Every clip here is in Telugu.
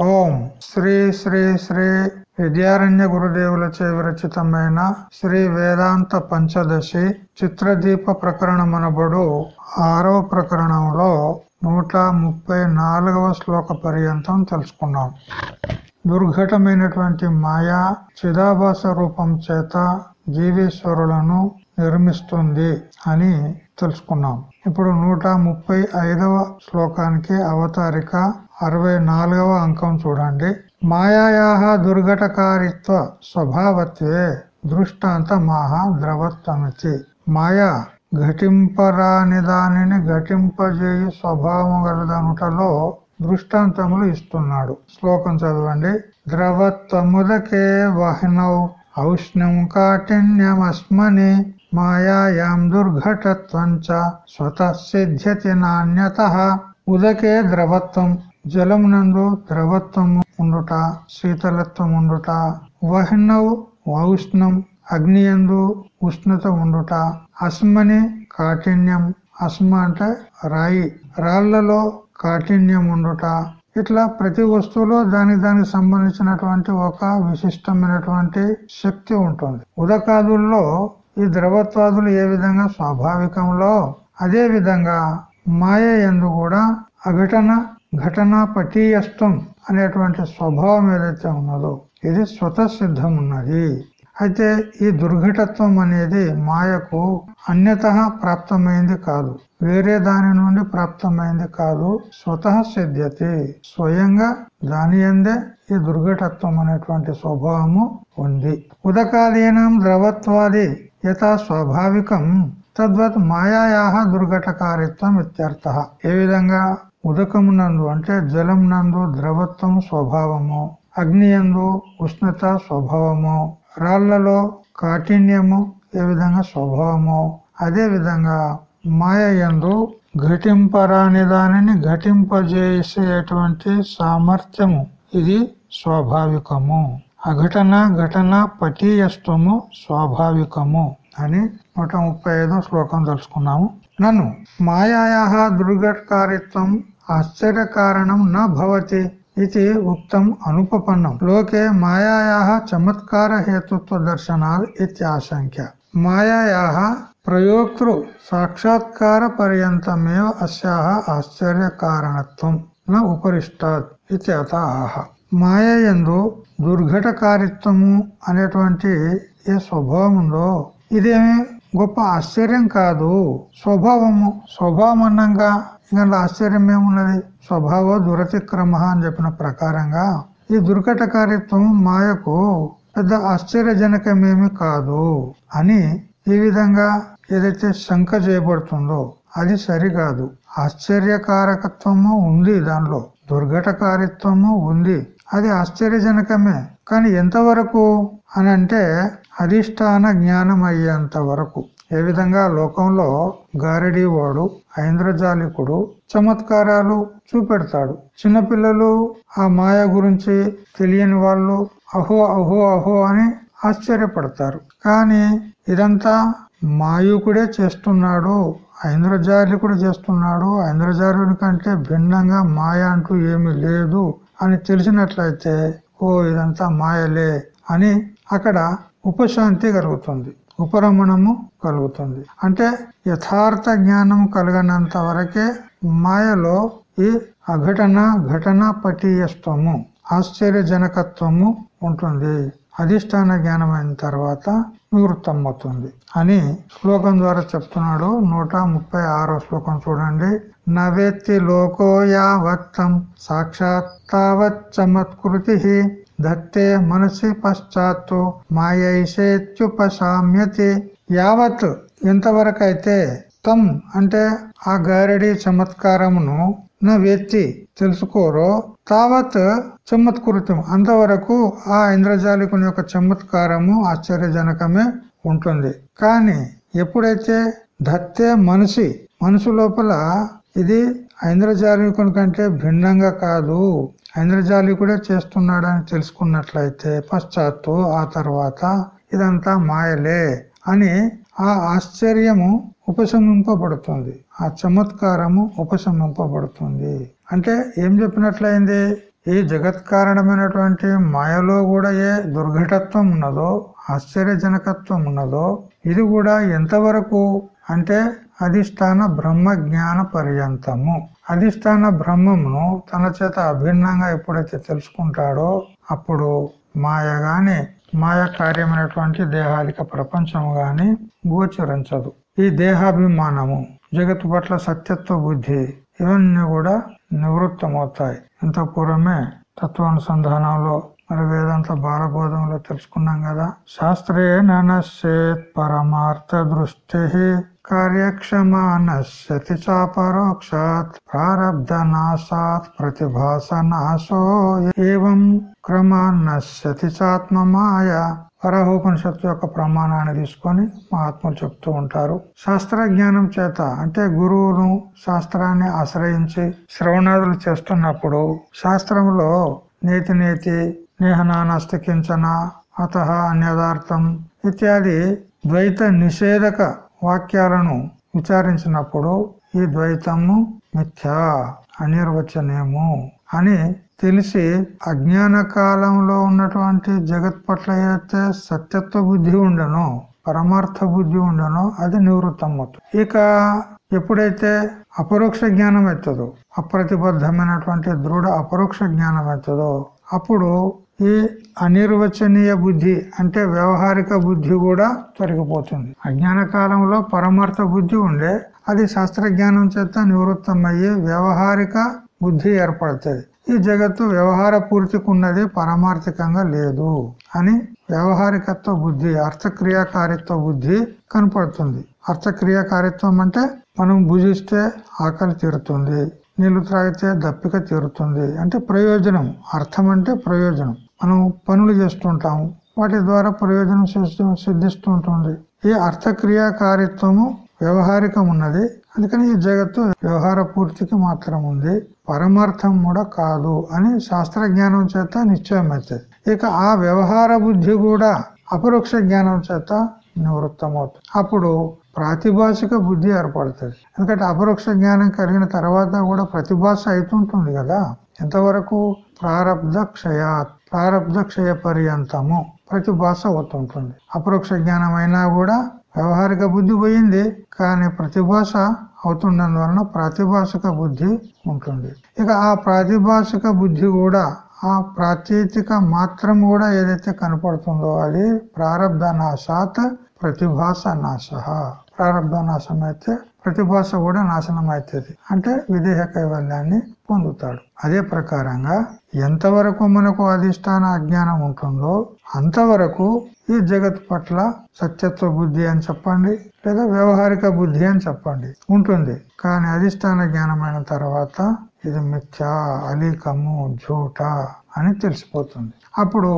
ఓం శ్రీ శ్రీ శ్రీ విద్యారణ్య గురుదేవులచే విరచితమైన శ్రీ వేదాంత పంచదశి చిత్రదీప ప్రకరణమనబడు ఆరవ ప్రకరణంలో నూట ముప్పై నాలుగవ శ్లోక పర్యంతం తెలుసుకున్నాం. దుర్ఘటమైనటువంటి మాయా చిదాభాస రూపం చేత జీవేశ్వరులను నిర్మిస్తుంది అని తెలుసుకున్నాం. ఇప్పుడు నూట ముప్పై ఐదవ శ్లోకానికి అవతారిక అరవై నాలుగవ అంకం చూడండి. మాయా దుర్ఘటకారిత్వ స్వభావత్వే దృష్టాంత మాహ ద్రవత్వమితి మాయా ఘటింపరాని దానిని ఘటింపజేయు స్వభావం గలదనుటలో దృష్టాంతములు ఇస్తున్నాడు. శ్లోకం చదవండి. ద్రవత్వముదకే వహ్నౌ ఔష్ణం కాఠిన్యమస్మని మాయాయాం దుర్ఘటత్వం స్వత సిద్ధ్యతి నాణ్యత. ఉదకే ద్రవత్వం జలమునందు ద్రవత్వము ఉండుట శీతలత్వం ఉండుట వహ్నౌ ఔష్ణం అగ్నియందు ఉష్ణత ఉండుట అస్మని కాఠిన్యం. అస్మ అంటే రాయి. రాళ్ళలో కాఠిన్యం ఉండుట. ఇట్లా ప్రతి వస్తువులో దానికి దానికి సంబంధించినటువంటి ఒక విశిష్టమైనటువంటి శక్తి ఉంటుంది. ఉదకాదుల్లో ఈ ద్రవత్వాదులు ఏ విధంగా స్వాభావికంలో అదే విధంగా మాయ ఎందు కూడా అఘటన ఘటన పటీయస్తం అనేటువంటి స్వభావం ఏదైతే ఉన్నదో ఇది స్వతసిద్ధం ఉన్నది అయితే ఈ దుర్ఘటత్వం అనేది మాయకు అన్యత ప్రాప్తమైంది కాదు. వేరే దాని నుండి ప్రాప్తమైంది కాదు. స్వతః సిద్ధ్యతి. స్వయంగా దాని అందే ఈ దుర్ఘటత్వం అనేటువంటి స్వభావము ఉంది. ఉదకాదీనం ద్రవత్వాది యథా స్వాభావికం. తద్వత్ మాయా దుర్ఘటకారిత్వం ఇత్యర్థ. ఏ విధంగా? ఉదకమునందు అంటే జలం నందు ద్రవత్వం స్వభావము అగ్నియందు ఉష్ణత స్వభావము రాళ్ళలో కాఠిన్యము ఏ విధంగా స్వభావము అదే విధంగా మాయ ఎందు ఘటింపరాని దానిని ఘటింపజేసేటువంటి సామర్థ్యము. ఇది స్వాభావికము. అఘటన ఘటన పటీయత్వము స్వాభావికము అని నూట ముప్పై ఐదో శ్లోకం తెలుసుకున్నాము. నన్ను మాయా దుర్ఘటకారిత్వం ఆశ్చర్య కారణం భవతి ఇది ఉక్తం అనుపపన్నం. లోకే మాయాయా చమత్కార హేతుత్వ దర్శనాలు ఇత్యాశంక్య మాయా ప్రయోక్తృ సాక్షాత్కార పర్యంతమే అస్యా ఆశ్చర్య కారణత్వం న ఉపరిష్టాత్ ఇత్యత ఆహ మాయందు దుర్ఘటకారిత్వము అనేటువంటి ఏ స్వభావం ఉందో ఇదేమి గొప్ప ఆశ్చర్యం కాదు. స్వభావము స్వభావం అన్నంగా ఇంకా ఆశ్చర్యం ఏమున్నది స్వభావ దురతిక్రమ అని చెప్పిన ప్రకారంగా ఈ దుర్ఘటకారిత్వం మాయకు పెద్ద ఆశ్చర్యజనకమేమి కాదు అని ఈ విధంగా ఏదైతే శంక చేయబడుతుందో అది సరికాదు. ఆశ్చర్యకారకత్వము ఉంది దానిలో దుర్ఘటకారిత్వము ఉంది. అది ఆశ్చర్యజనకమే. కానీ ఎంతవరకు? అని అంటే అధిష్టాన జ్ఞానం అయ్యేంత వరకు ఏ విధంగా లోకంలో గారడీవాడు ఐంద్రజాలికుడు చమత్కారాలు చూపెడతాడు. చిన్నపిల్లలు ఆ మాయ గురించి తెలియని వాళ్ళు అహో అహో అహో అని ఆశ్చర్యపడతారు. కానీ ఇదంతా మాయుకుడే చేస్తున్నాడు ఐంద్రజాలికుడు చేస్తున్నాడు. ఐంద్రజాలుడి కంటే భిన్నంగా మాయ అంటూ ఏమీ లేదు అని తెలిసినట్లయితే ఓ ఇదంతా మాయలే అని అక్కడ ఉపశాంతి కలుగుతుంది. ఉపరమణము కలుగుతుంది. అంటే యథార్థ జ్ఞానం కలిగినంత వరకే మాయలో ఈ అఘటన ఘటన పటీయత్వము ఆశ్చర్యజనకత్వము ఉంటుంది. అధిష్టాన జ్ఞానం అయిన తర్వాత నివృత్తమవుతుంది. అని శ్లోకం ద్వారా చెప్తున్నాడు. నూట ముప్పై ఆరో శ్లోకం చూడండి. నవేత్తి లోకో యావత్తం సాక్షాత్ చమత్కృతి దత్తే మనసి పశ్చాత్తు మాయైషేత్యుపసామ్యతి యావత్ ఎంతవరకైతే తమ్ అంటే ఆ గారడి చమత్కారమును నా వ్యక్తి తెలుసుకోరో తావత్ చమత్కృతం అంతవరకు ఆ ఇంద్రజాలికుని యొక్క చమత్కారము ఆశ్చర్యజనకమే ఉంటుంది కానీ ఎప్పుడైతే దత్తే మనిషి మనసు లోపల ఇది ఇంద్రజాలికుని కంటే భిన్నంగా కాదు ఐంద్రజాలికుడే చేస్తున్నాడని తెలుసుకున్నట్లయితే పశ్చాత్తు ఆ తర్వాత ఇదంతా మాయలే అని ఆ ఆశ్చర్యము ఉపశమింపబడుతుంది. ఆ చమత్కారము ఉపశమింపబడుతుంది. అంటే ఏం చెప్పినట్లయింది? ఈ జగత్ కారణమైనటువంటి మాయలో కూడా ఏ దుర్ఘటత్వం ఉన్నదో ఆశ్చర్యజనకత్వం ఉన్నదో ఇది కూడా ఎంతవరకు? అంటే అధిష్టాన బ్రహ్మ జ్ఞాన పర్యంతము. అధిష్టాన బ్రహ్మమును తన చేత అభిన్నంగా ఎప్పుడైతే తెలుసుకుంటాడో అప్పుడు మాయ గాని మాయ కార్యమైనటువంటి దేహాదిక ప్రపంచము గాని గోచరించదు. ఈ దేహాభిమానము జగత్తు పట్ల సత్యత్వ బుద్ధి ఇవన్నీ కూడా నివృత్తమవుతాయి. ఇంత పూర్వమే తత్వానుసంధానంలో మరి వేదాంత బాలబోధంలో తెలుసుకున్నాం కదా. శాస్త్రే నశ్చేత్ పరమార్థ దృష్టి కార్యక్షమాన నశ్యతి చాపరోక్షాత్ ప్రారబ్ధ నాశాత్ ప్రతిభాస నాశో ఏం క్రమాన్న నశ్యతి చాత్మ మాయ వరాహోపనిషత్తు యొక్క ప్రమాణాన్ని తీసుకొని మహాత్ములు చెప్తూ ఉంటారు. శాస్త్ర జ్ఞానం చేత అంటే గురువును శాస్త్రాన్ని ఆశ్రయించి శ్రవణాదులు చేస్తున్నప్పుడు శాస్త్రంలో నేతి నేతి నేహనానస్తి కించన అత అన్యదార్థం ఇత్యాది ద్వైత నిషేధక వాక్యాలను విచారించినప్పుడు ఈ ద్వైతము మిథ్యా అనిర్వచనేము అని తెలిసి అజ్ఞాన కాలంలో ఉన్నటువంటి జగత్ పట్ల అయితే సత్యత్వ బుద్ధి ఉండనో పరమార్థ బుద్ధి ఉండనో అది నివృత్తం అవుతుంది ఇక ఎప్పుడైతే అపరోక్ష జ్ఞానం అవుతుందో అప్రతిబద్ధమైనటువంటి దృఢ అపరోక్ష జ్ఞానం అవుతుందో అప్పుడు ఈ అనిర్వచనీయ బుద్ధి అంటే వ్యవహారిక బుద్ధి కూడా తొలగిపోతుంది. అజ్ఞాన కాలంలో పరమార్థ బుద్ధి ఉండే అది శాస్త్ర జ్ఞానం చేత నివృత్తమయ్యి వ్యవహారిక బుద్ధి ఏర్పడుతుంది. ఈ జగత్తు వ్యవహార పూర్తికి ఉన్నది పరమార్థికంగా లేదు అని వ్యవహారికత్వ బుద్ధి అర్థక్రియాకారిత్వ బుద్ధి కనపడుతుంది. అర్థక్రియాకారిత్వం అంటే మనం భుజిస్తే ఆకలి తీరుతుంది నీళ్ళు త్రాగితే దప్పిక తీరుతుంది అంటే ప్రయోజనం అర్థం అంటే ప్రయోజనం. మనం పనులు చేస్తుంటాము వాటి ద్వారా ప్రయోజనం సిద్ధిస్తూ ఉంటుంది ఈ అర్థక్రియాకారిత్వము వ్యవహారికం ఉన్నది. అందుకని ఈ జగత్తు వ్యవహార పూర్తికి మాత్రం ఉంది. పరమార్థం కూడా కాదు అని శాస్త్ర జ్ఞానం చేత నిశ్చయం అవుతుంది ఇక ఆ వ్యవహార బుద్ధి కూడా అపరోక్ష జ్ఞానం చేత నివృత్తమవుతుంది. అప్పుడు ప్రాతిభాషిక బుద్ధి ఏర్పడుతుంది. ఎందుకంటే అపరోక్ష జ్ఞానం కలిగిన తర్వాత కూడా ప్రతిభాష అవుతుంటుంది కదా. ఎంతవరకు ప్రారంధ క్షయాత్. ప్రారబ్ధ క్షయ పర్యంతము ప్రతిభాష అవుతుంటుంది. అపరోక్ష జ్ఞానం అయినా కూడా వ్యవహారిక బుద్ధి పోయింది కానీ ప్రతిభాష అవుతుండడం ప్రాతిభాషిక బుద్ధి ఉంటుంది. ఇక ఆ ప్రాతిభాషిక బుద్ధి కూడా ఆ ప్రాచేతిక మాత్రం కూడా ఏదైతే కనపడుతుందో అది ప్రారంధ నాశాత్ ప్రతిభాష నాశ. ప్రారంభ నాశం అయితే ప్రతిభాష కూడా నాశనం అవుతుంది అంటే విదేహ కైవల్యాన్ని పొందుతాడు. అదే ప్రకారంగా ఎంతవరకు మనకు అధిష్టాన అజ్ఞానం ఉంటుందో అంతవరకు ఈ జగత్ పట్ల సత్యత్వ బుద్ధి అని చెప్పండి లేదా వ్యవహారిక బుద్ధి అని చెప్పండి ఉంటుంది. కానీ అధిష్టాన జ్ఞానమైన తర్వాత ఇది మిథ్య అలీకము జూట అని తెలిసిపోతుంది. అప్పుడు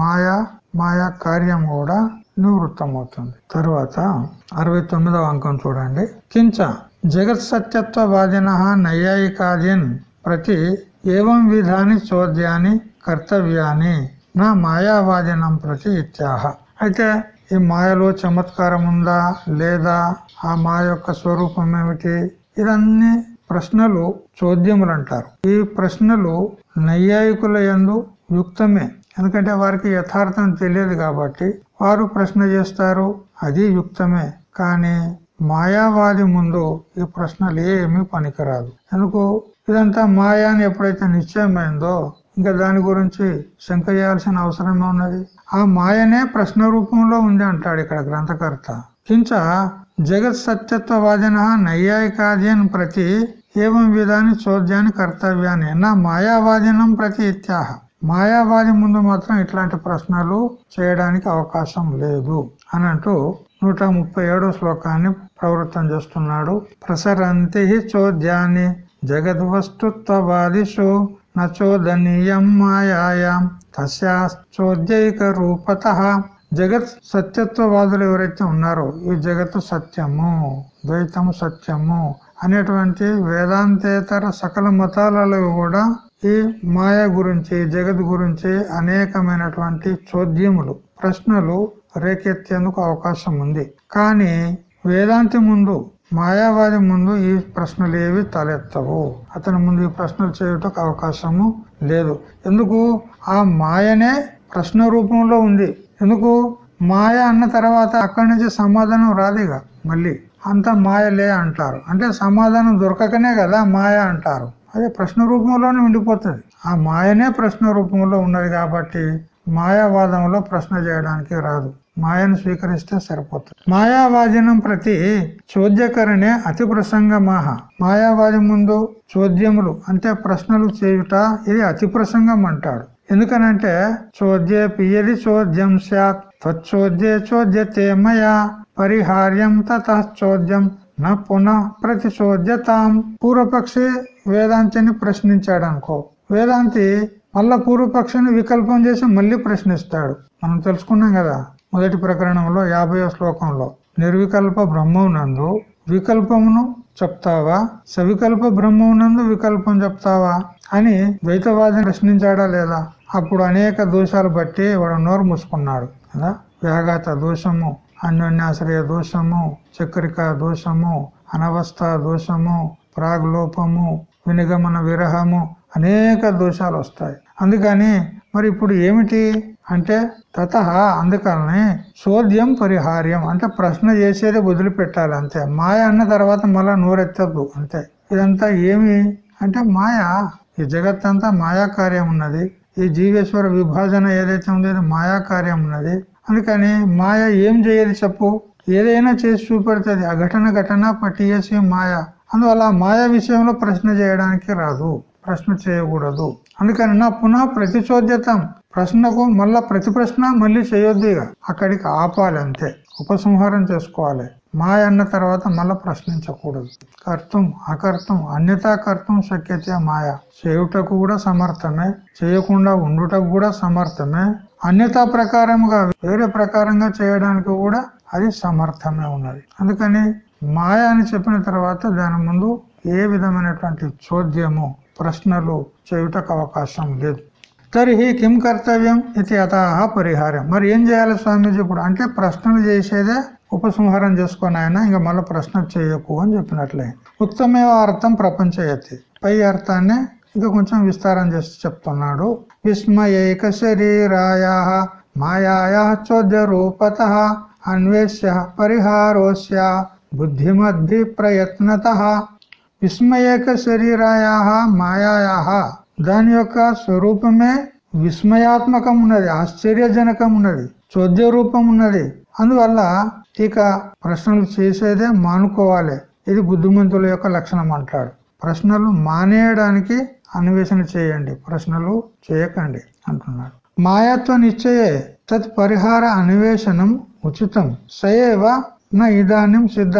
మాయా మాయా కార్యం కూడా నివృత్తమవుతుంది. తరువాత అరవై తొమ్మిదవ అంకం చూడండి. కించ జగత్ సత్యత్వవాదిన నైయాయికాదిన్ ప్రతి ఏవం విధాని చోద్యాన్ని కర్తవ్యాన్ని నా మాయావాదినం ప్రతి ఇత్యాహ. అయితే ఈ మాయలో చమత్కారం ఉందా? లేదా? ఆ మాయ యొక్క స్వరూపం ఏమిటి? ఇదన్నీ ప్రశ్నలు చోద్యములు అంటారు ఈ ప్రశ్నలు నైయాయికుల ఎందు యుక్తమే. ఎందుకంటే వారికి యథార్థం తెలియదు కాబట్టి వారు ప్రశ్న చేస్తారు అది యుక్తమే. కానీ మాయావాది ముందు ఈ ప్రశ్నలు ఏమీ పనికిరాదు. ఎందుకు? ఇదంతా మాయా అని ఎప్పుడైతే నిశ్చయమైందో ఇంకా దాని గురించి శంక చేయాల్సిన అవసరమే ఉన్నది. ఆ మాయనే ప్రశ్న రూపంలో ఉంది అంటాడు ఇక్కడ గ్రంథకర్త. కించ జగత్ సత్యత్వవాదిన నైయాయికాద్యన్ ప్రతి ఏం విధాని చోద్యాన్ని కర్తవ్యాన్ని నా మాయావాదినం ప్రతి ఇత్యాహ. మాయావాది ముందు మాత్రం ఇట్లాంటి ప్రశ్నలు చేయడానికి అవకాశం లేదు అని అంటూ నూట ముప్పై ఏడో శ్లోకాన్ని ప్రవృత్తం చేస్తున్నాడు. ప్రసరంతి చోద్యాన్ని జగద్వస్తుత్వవాదిషు నచోదనీయం మాయాయాం తస్యాచోద్యైక రూపత జగత్ సత్యత్వవాదులు ఎవరైతే ఉన్నారో ఈ జగత్తు సత్యము ద్వైతము సత్యము అనేటువంటి వేదాంతేతర సకల మతాలలో కూడా ఈ మాయ గురించి జగత్ గురించి అనేకమైనటువంటి చోద్యములు ప్రశ్నలు రేకెత్తేందుకు అవకాశం ఉంది కానీ వేదాంతి ముందు మాయావాది ముందు ఈ ప్రశ్నలు ఏవి తలెత్తవు. అతని ముందు ఈ ప్రశ్నలు చేయుటకు అవకాశము లేదు. ఎందుకు? ఆ మాయనే ప్రశ్న రూపంలో ఉంది. ఎందుకు? మాయ అన్న తర్వాత అక్కడి నుంచి సమాధానం రాదిగా మళ్ళీ. అంత మాయలే అంటారు. అంటే సమాధానం దొరకకనే కదా మాయ అంటారు. అదే ప్రశ్న రూపంలోనే ఉండిపోతుంది ఆ మాయనే ప్రశ్న రూపంలో ఉన్నది కాబట్టి మాయావాదంలో ప్రశ్న చేయడానికి రాదు. మాయను స్వీకరిస్తే సరిపోతుంది. మాయావాదినం ప్రతి చోద్యకరణే అతి ప్రసంగమాహ. మాయావాది ముందు చోద్యములు అంటే ప్రశ్నలు చేయుట ఇది అతి ప్రసంగం అంటాడు. ఎందుకనంటే చోద్య పియది చోద్యం సాత్ తచ్చోద్యే చోద్యతే మయా పరిహార్యం తోద్యం నా పునః ప్రతిచోద్యతాం పూర్వపక్షి వేదాంతిని ప్రశ్నించాడు అనుకో వేదాంతి మళ్ళా పూర్వపక్షిని వికల్పం చేసి మళ్ళీ ప్రశ్నిస్తాడు. మనం తెలుసుకున్నాం కదా మొదటి ప్రకరణంలో యాభై శ్లోకంలో. నిర్వికల్ప బ్రహ్మవునందు వికల్పమును చెప్తావా? సవికల్ప బ్రహ్మవునందు వికల్పం చెప్తావా? అని ద్వైతవాదిని ప్రశ్నించాడా లేదా? అప్పుడు అనేక దోషాలు బట్టి వాడు నోరు మూసుకున్నాడు కదా. వ్యాఘాత దోషము అన్యోన్యాశ్రయ దోషము చక్రిక దోషము అనవస్థ దోషము ప్రాగ్లోపము వినిగమన విరహము అనేక దోషాలు వస్తాయి అందుకని మరి ఇప్పుడు ఏమిటి? అంటే తత అందుకని చోద్యం పరిహార్యం అంటే ప్రశ్న చేసేది వదిలిపెట్టాలి అంతే. మాయ అన్న తర్వాత మళ్ళా నోరెత్తద్దు అంతే. ఇదంతా ఏమి? అంటే మాయ ఈ జగత్ అంతా మాయా కార్యం ఉన్నది ఈ జీవేశ్వర విభాజన ఏదైతే ఉందో మాయా కార్యం ఉన్నది అందుకని మాయ ఏం చేయదు చెప్పు. ఏదైనా చేసి చూపెడుతుంది. ఆ ఘటన ఘటన పట్టియేసి మాయ. అందువల్ల మాయా విషయంలో ప్రశ్న చేయడానికి రాదు. ప్రశ్న చేయకూడదు. అందుకని నా పునః ప్రతిచోద్యతం ప్రశ్నకు మళ్ళా ప్రతి ప్రశ్న మళ్ళీ చేయొద్దు ఇక. అక్కడికి ఆపాలి అంతే. ఉపసంహారం చేసుకోవాలి. మాయ అన్న తర్వాత మళ్ళా ప్రశ్నించకూడదు. కర్తం అకర్తం అన్యతా కర్తం శక్యత మాయ. చేయుటకు కూడా సమర్థమే. చేయకుండా ఉండుటకు కూడా సమర్థమే. అన్యతా ప్రకారముగా వేరే ప్రకారంగా చేయడానికి కూడా అది సమర్థమే ఉన్నది. అందుకని మాయ అని చెప్పిన తర్వాత దాని ముందు ఏ విధమైనటువంటి చోద్యము ప్రశ్నలు చేయుటకు అవకాశం లేదు. తరిహి కిం కర్తవ్యం ఇది యథాహ పరిహారం. మరి ఏం చేయాలి స్వామీజీ ఇప్పుడు? అంటే ప్రశ్నలు చేసేదే ఉపసంహారం చేసుకొని ఆయన ఇంకా మళ్ళీ ప్రశ్న చేయకు అని చెప్పినట్లే. ఉత్తమేవ అర్థం ప్రపంచయతి. పై అర్థాన్ని ఇంకా కొంచెం విస్తారం చేసి చెప్తున్నాడు. విస్మయైక శరీరాయ మాయా చోద్య రూపత అన్వేష్య పరిహారోస్య బుద్ధిమద్భి ప్రయత్నత విస్మయక శరీరాయా మాయా దాని యొక్క స్వరూపమే విస్మయాత్మకం ఉన్నది ఆశ్చర్యజనకం ఉన్నది చోద్య రూపం ఉన్నది అందువల్ల ఇక ప్రశ్నలు చేసేదే మానుకోవాలి. ఇది బుద్ధిమంతుల యొక్క లక్షణం అంటాడు. ప్రశ్నలు మానేయడానికి అన్వేషణ చేయండి ప్రశ్నలు చేయకండి అంటున్నాడు మాయాత్వ నిశ్చయే తత్ పరిహార అన్వేషణం ఉచితం. సయేవ నా ఇదానం సిద్ధ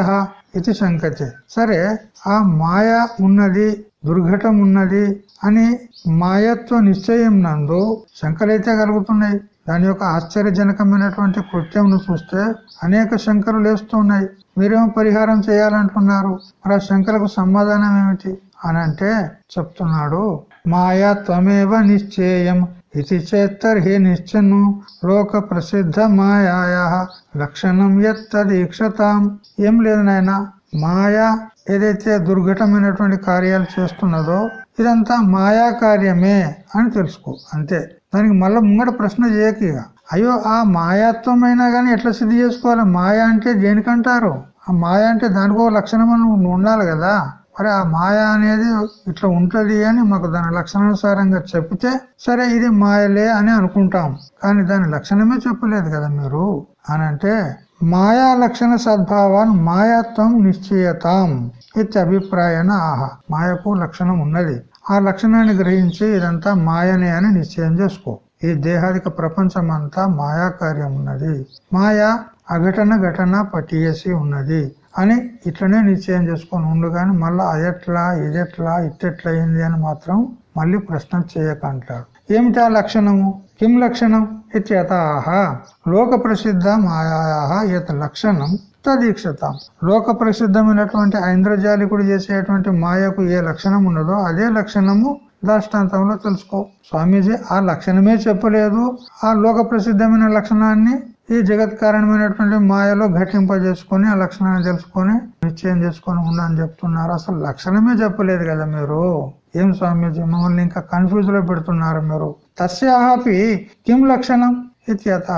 ఇది సంకతే సరే ఆ మాయ ఉన్నది దుర్ఘటం ఉన్నది అని మాయత్వ నిశ్చయం నందు శంకలైతే కలుగుతున్నాయి. దాని యొక్క ఆశ్చర్యజనకమైనటువంటి కృత్యంను చూస్తే అనేక శంకలు లేస్తున్నాయి. మీరేమో పరిహారం చేయాలంటున్నారు. మరి ఆ శంకలకు సమాధానం ఏమిటి? అని అంటే చెప్తున్నాడు మాయా త్వమేవ నిశ్చేయం ఇది చేత్తర్హి నిశ్చను లోక ప్రసిద్ధ మాయా లక్షణం ఎత్తదీక్షతాం ఏం లేదు నాయన మాయా ఏదైతే దుర్ఘటమైనటువంటి కార్యాలు చేస్తున్నదో ఇదంతా మాయా కార్యమే అని తెలుసుకో అంతే. దానికి మళ్ళీ ముంగట ప్రశ్న చేయక అయ్యో ఆ మాయాత్వమైనా కానీ ఎట్లా సిద్ధి చేసుకోవాలి? మాయా అంటే దేనికంటారు? ఆ మాయా అంటే దానికో లక్షణం ఉండాలి కదా. మరి ఆ మాయ అనేది ఇట్లా ఉంటది అని మాకు దాని లక్షణానుసారంగా చెప్తే సరే ఇది మాయలే అని అనుకుంటాం. కానీ దాని లక్షణమే చెప్పలేదు కదా మీరు? అని అంటే మాయా లక్షణ సద్భావాన్ మాయాత్వం నిశ్చయతాం ఇది అభిప్రాయన ఆహా. మాయకు లక్షణం ఉన్నది. ఆ లక్షణాన్ని గ్రహించి ఇదంతా మాయనే అని నిశ్చయం చేసుకో. ఈ దేహాదిక ప్రపంచం అంతా మాయా కార్యం ఉన్నది. మాయా అఘటన ఘటన పటియసి ఉన్నది. అని ఇట్లనే నిశ్చయం చేసుకొని ఉండు కానీ మళ్ళా అదెట్లా ఇదెట్లా ఇట్టెట్లా అయింది అని మాత్రం మళ్ళీ ప్రశ్న చేయకంటాడు ఏమిటా లక్షణము? కిం లక్షణం? ఇత్యతాహ. లోక ప్రసిద్ధ మాయా ఇత లక్షణం తదీక్షత. లోక ప్రసిద్ధమైనటువంటి ఐంద్రజాలికుడు చేసేటువంటి మాయకు ఏ లక్షణం ఉన్నదో అదే లక్షణము దాష్టాంతంలో తెలుసుకో. స్వామీజీ ఆ లక్షణమే చెప్పలేదు. ఆ లోక ప్రసిద్ధమైన లక్షణాన్ని ఈ జగత్ కారణమైనటువంటి మాయలో ఘటింపజేసుకొని ఆ లక్షణాన్ని తెలుసుకొని నిశ్చయం చేసుకొని ఉండని చెప్తున్నారు. అసలు లక్షణమే చెప్పలేదు కదా మీరు? ఏం స్వామీజీ మమ్మల్ని ఇంకా కన్ఫ్యూజ్లో పెడుతున్నారు మీరు? తస్యాపి కిం లక్షణం ఇత్యత.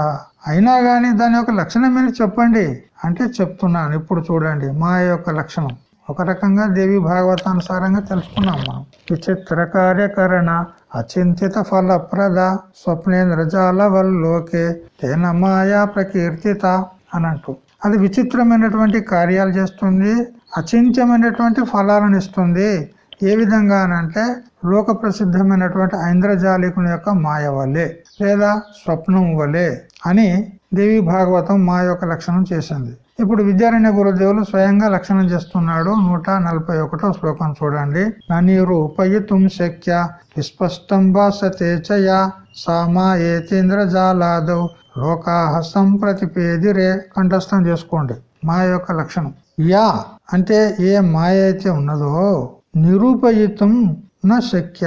అయినా గాని దాని యొక్క లక్షణం ఏంటి చెప్పండి? అంటే చెప్తున్నాను ఇప్పుడు చూడండి. మాయ యొక్క లక్షణం. ఒక రకంగా దేవి భాగవతానుసారంగా తెలుసుకున్నాం మనం. విచిత్ర కార్యకరణ అచింతిత ఫలప్రద స్వప్నేంద్రజాల వల్లోకే తేన మాయా ప్రకీర్తిత అనంటూ. అది విచిత్రమైనటువంటి కార్యాలు చేస్తుంది అచింత్యమైనటువంటి ఫలాలను ఇస్తుంది. ఏ విధంగా అనంటే లోక ప్రసిద్ధమైనటువంటి ఐంద్రజాలికుని యొక్క మాయ వలె లేదా స్వప్నం వలె అని దేవి భాగవతం మా యొక్క లక్షణం చేసింది. ఇప్పుడు విద్యారణ్య గురుదేవులు స్వయంగా లక్షణం చేస్తున్నాడు. నూట నలభై ఒకటో శ్లోకం చూడండి. ననీరు ఉపయుతం శక్య విస్పష్టం భాసతే చయా సామా ఏతేంద్రజాలాదౌ లోకాహ సంప్రతిపేదిరే కంఠస్థం చేసుకోండి. మా యొక్క లక్షణం. యా అంటే ఏ మాయ అయితే ఉన్నదో నిరూపయుతం నా శక్య.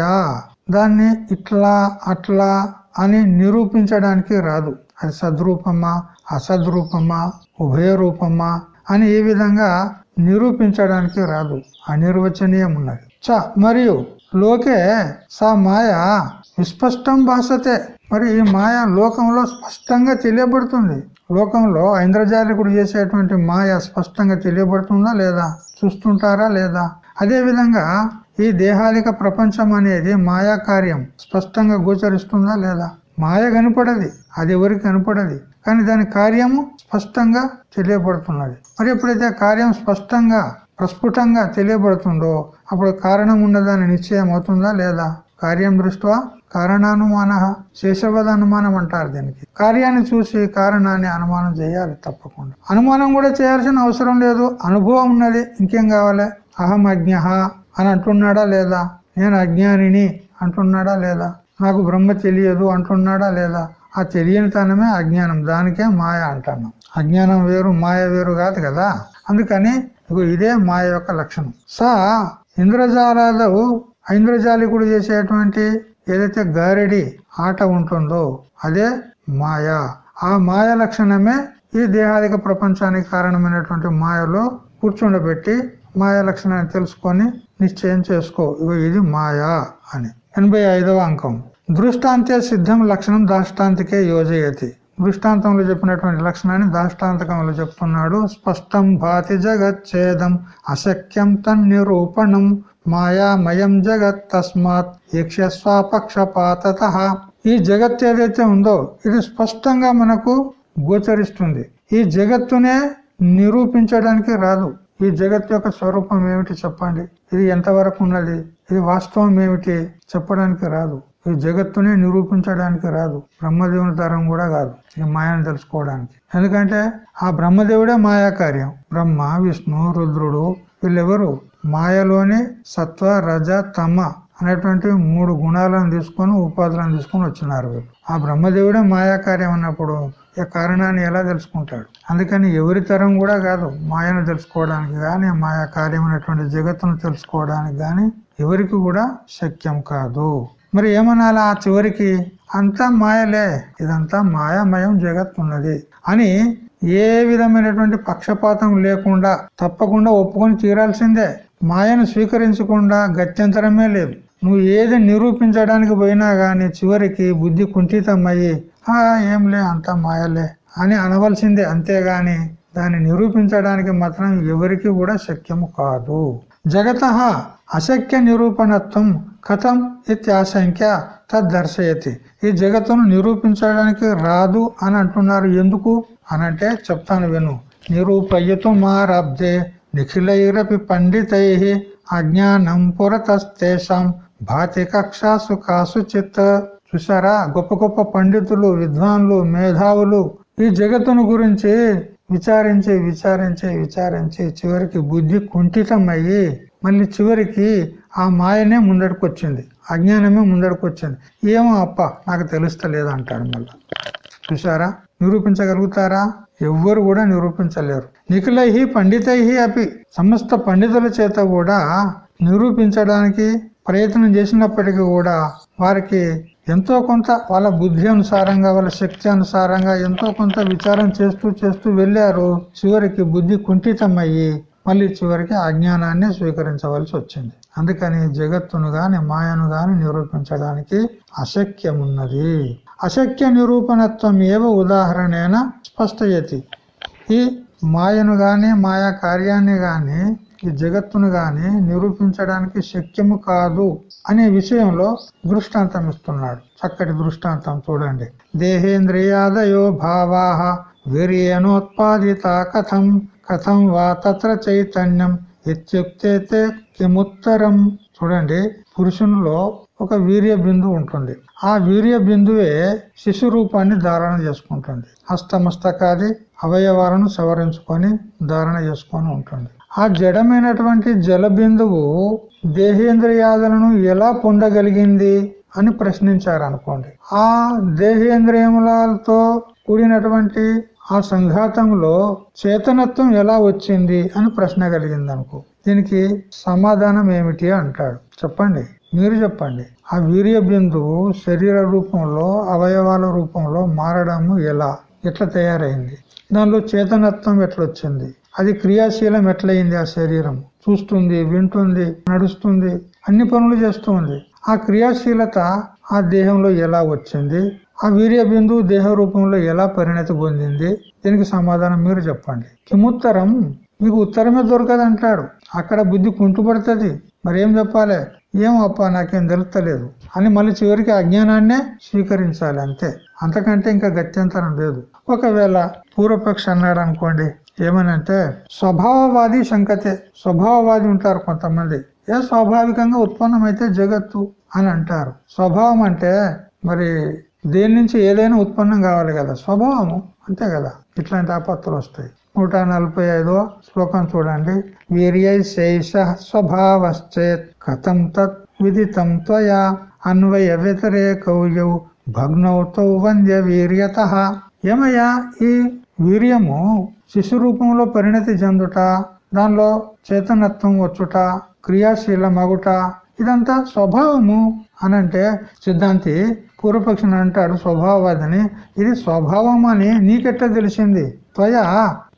దాన్ని ఇట్లా అట్లా అని నిరూపించడానికి రాదు. అది సద్రూపమా? అసద్రూపమా ఉభయరూపమా అని ఈ విధంగా నిరూపించడానికి రాదు. అనిర్వచనీయం ఉన్నది చ మరియు లోకే సా మాయ విస్పష్టం భాషతే మరి ఈ మాయ లోకంలో స్పష్టంగా తెలియబడుతుంది. లోకంలో ఐంద్రజాలికుడు చేసేటువంటి మాయ స్పష్టంగా తెలియబడుతుందా లేదా? చూస్తుంటారా లేదా? అదే విధంగా ఈ దేహాలిక ప్రపంచం అనేది మాయా కార్యం స్పష్టంగా గోచరిస్తుందా లేదా? మాయ కనపడది. అది ఎవరికి కనపడది? కానీ దాని కార్యము స్పష్టంగా తెలియబడుతున్నది. మరి ఎప్పుడైతే కార్యం స్పష్టంగా ప్రస్ఫుటంగా తెలియబడుతుందో అప్పుడు కారణం ఉన్నదాని నిశ్చయం అవుతుందా లేదా? కార్యం దృష్ట్యా కారణానుమాన శేషవద అనుమానం అంటారు దీనికి. కార్యాన్ని చూసి కారణాన్ని అనుమానం చేయాలి తప్పకుండా. అనుమానం కూడా చేయాల్సిన అవసరం లేదు. అనుభవం ఉన్నది ఇంకేం కావాలి? అహం అజ్ఞ అని అంటున్నాడా లేదా? నేను అజ్ఞానిని అంటున్నాడా లేదా? నాకు బ్రహ్మ తెలియదు అంటున్నాడా లేదా? ఆ తెలియని తనమే అజ్ఞానం. దానికే మాయ అంటాను. అజ్ఞానం వేరు మాయ వేరు కాదు కదా? అందుకని ఇదే మాయ యొక్క లక్షణం. సా ఇంద్రజాలాలు ఇంద్రజాలికుడు చేసేటువంటి ఏదైతే గారెడి ఆట ఉంటుందో అదే మాయ. ఆ మాయ లక్షణమే ఈ దేహాదిక ప్రపంచానికి కారణమైనటువంటి మాయలో కూర్చుండబెట్టి మాయ లక్షణాన్ని తెలుసుకొని నిశ్చయం చేసుకో. ఇది మాయా అని. ఎనభై ఐదవ అంకం. దృష్టాంతే సిద్ధం లక్షణం దాష్టాంతికే యోజయతి. దృష్టాంతంలో చెప్పినటువంటి లక్షణాన్ని దాష్టాంతకంలో చెప్తున్నాడు. స్పష్టం భాతి జగచ్ఛేదం అశక్యం తన్నిరూపణం మాయామయం జగత్ తస్మాత్ యక్షస్వాపక్షపాత ఈ జగత్ ఏదైతే ఉందో ఇది స్పష్టంగా మనకు గోచరిస్తుంది. ఈ జగత్తునే నిరూపించడానికి రాదు. ఈ జగత్ యొక్క స్వరూపం ఏమిటి చెప్పండి? ఇది ఎంతవరకు ఉన్నది? ఇది వాస్తవం ఏమిటి? చెప్పడానికి రాదు. ఈ జగత్తుని నిరూపించడానికి రాదు. బ్రహ్మదేవుని తరం కూడా కాదు. ఈ మాయను తెలుసుకోవడానికి. ఎందుకంటే ఆ బ్రహ్మదేవుడే మాయా కార్యం బ్రహ్మ విష్ణు రుద్రుడు వీళ్ళెవరు? మాయలోని సత్వ రజ తమ అనేటువంటి మూడు గుణాలను తీసుకొని ఉపాధులను తీసుకొని వచ్చినారు వీళ్ళు. ఆ బ్రహ్మదేవుడే మాయా కార్యం అన్నప్పుడు ఈ కారణాన్ని ఎలా తెలుసుకుంటాడు? అందుకని ఎవరి తరం కూడా కాదు. మాయను తెలుసుకోవడానికి కానీ మాయా కార్యమైనటువంటి జగత్తును తెలుసుకోవడానికి కానీ ఎవరికి కూడా శక్యం కాదు. మరి ఏమనాలా ఆ చివరికి? అంతా మాయలే. ఇదంతా మాయామయం జగత్ ఉన్నది అని ఏ విధమైనటువంటి పక్షపాతం లేకుండా తప్పకుండా ఒప్పుకొని తీరాల్సిందే. మాయను స్వీకరించకుండా గత్యంతరమే లేదు. నువ్వు ఏది నిరూపించడానికి పోయినా గాని చివరికి బుద్ధి కుంఠితమయ్యి ఆ ఏంలే అంతా మాయలే అని అనవలసిందే. అంతేగాని దాన్ని నిరూపించడానికి మాత్రం ఎవరికి కూడా శక్యము కాదు. జగత అశక్య నిరూపణత్వం కథం ఇత్యాశంక్య తద్దర్శయతి. ఈ జగత్తును నిరూపించడానికి రాదు అని అంటున్నారు. ఎందుకు? అనంటే చెప్తాను విను. నిరూపయ్యతుమారబ్దే నిఖిలైరపి పండితై అజ్ఞానం పురతస్తేషాం భాతి కక్షాసు కాసు చిత్త చూసారా గొప్ప గొప్ప పండితులు విద్వాన్లు మేధావులు ఈ జగత్తును గురించి విచారించి విచారించి విచారించి చివరికి బుద్ధి కుంఠితమయ్యి మళ్ళీ చివరికి ఆ మాయనే ముందడుకొచ్చింది అజ్ఞానమే ముందడుకొచ్చింది. ఏమో అప్ప నాకు తెలుస్తలేదు అంటాడు మళ్ళీ. చూసారా నిరూపించగలుగుతారా? ఎవ్వరు కూడా నిరూపించలేరు. నిఖిలై పండితై అపి. సమస్త పండితుల చేత కూడా నిరూపించడానికి ప్రయత్నం చేసినప్పటికీ కూడా వారికి ఎంతో కొంత వాళ్ళ బుద్ధి అనుసారంగా వాళ్ళ శక్తి అనుసారంగా ఎంతో కొంత విచారం చేస్తూ చేస్తూ వెళ్ళారు. చివరికి బుద్ధి కుంఠితమయ్యి మళ్ళీ చివరికి అజ్ఞానాన్ని స్వీకరించవలసి వచ్చింది. అందుకని జగత్తును గాని మాయను గాని నిరూపించడానికి అశక్యమున్నది. అశక్య నిరూపణత్వం ఏవ ఉదాహరణేన స్పష్టయతి. ఈ మాయను గాని మాయా కార్యాన్ని గాని ఈ జగత్తును గాని నిరూపించడానికి శక్యము కాదు అనే విషయంలో దృష్టాంతం ఇస్తున్నాడు. చక్కటి దృష్టాంతం చూడండి. దేహేంద్రియాదయో భావా వీర్యేనోత్పాదిత కథం. కథం వా తత్ర చైతన్యం ఇత్యుక్తే కిముత్తరం. చూడండి పురుషునిలో ఒక వీర్య బిందు ఉంటుంది. ఆ వీర్య బిందువే శిశు రూపాన్ని ధారణ చేసుకుంటుంది. హస్తమస్తకాది అవయవాలను సవరించుకొని ధారణ చేసుకొని ఉంటుంది. ఆ జడమైనటువంటి జల బిందువు దేహేంద్రియాదులను ఎలా పొందగలిగింది అని ప్రశ్నించారు అనుకోండి ఆ దేహేంద్రియములతో కూడినటువంటి ఆ సంఘాతంలో చేతనత్వం ఎలా వచ్చింది అని ప్రశ్న కలిగింది అనుకో దీనికి సమాధానం ఏమిటి అంటాడు. చెప్పండి. మీరు చెప్పండి. ఆ వీర్య బిందువు శరీర రూపంలో అవయవాల రూపంలో మారడము ఎలా? ఎట్లా తయారైంది? దానిలో చేతనత్వం ఎట్లొచ్చింది? అది క్రియాశీలం ఎట్లయింది ఆ శరీరం? చూస్తుంది వింటుంది నడుస్తుంది అన్ని పనులు చేస్తుంది. ఆ క్రియాశీలత ఆ దేహంలో ఎలా వచ్చింది? ఆ వీర్య బిందువు దేహ రూపంలో ఎలా పరిణతి పొందింది? దీనికి సమాధానం మీరు చెప్పండి. కిముత్తరం మీకు ఉత్తరమే దొరకదు అంటాడు అక్కడ బుద్ధి కుంటుపడుతుంది. మరి ఏం చెప్పాలి? ఏం అప్ప నాకేం తెలుస్తలేదు. అని మళ్ళీ చివరికి అజ్ఞానాన్నే స్వీకరించాలి అంతే. అంతకంటే ఇంకా గత్యంతరం లేదు. ఒకవేళ పూర్వపక్ష అన్నాడు అనుకోండి ఏమనంటే స్వభావవాది శంకతే స్వభావవాది ఉంటారు కొంతమంది. ఏ స్వాభావికంగా ఉత్పన్నమైతే జగత్తు అని అంటారు. స్వభావం అంటే మరి దేని నుంచి ఏదైనా ఉత్పన్నం కావాలి కదా. స్వభావము. అంతే కదా. ఇట్లాంటి ఆపత్తులు వస్తాయి. నూట నలభై ఐదో శ్లోకం చూడండి. వీర్యై శేష స్వభావశ్చేత్ కథం తత్ విదితం త్వయా అన్వయ వ్యతిరేకౌయౌ భగ్నౌతౌ వంద్య వీర్యత. ఏమయ్యా? ఈ వీర్యము శిశు రూపంలో పరిణతి చెందుట దానిలో చేతనత్వం వచ్చుట క్రియాశీల మగుట ఇదంతా స్వభావము అనంటే సిద్ధాంతి పూర్వపక్షిని అంటాడు స్వభావవాదిని. ఇది స్వభావం అని నీకెట్లా తెలిసింది? త్వయా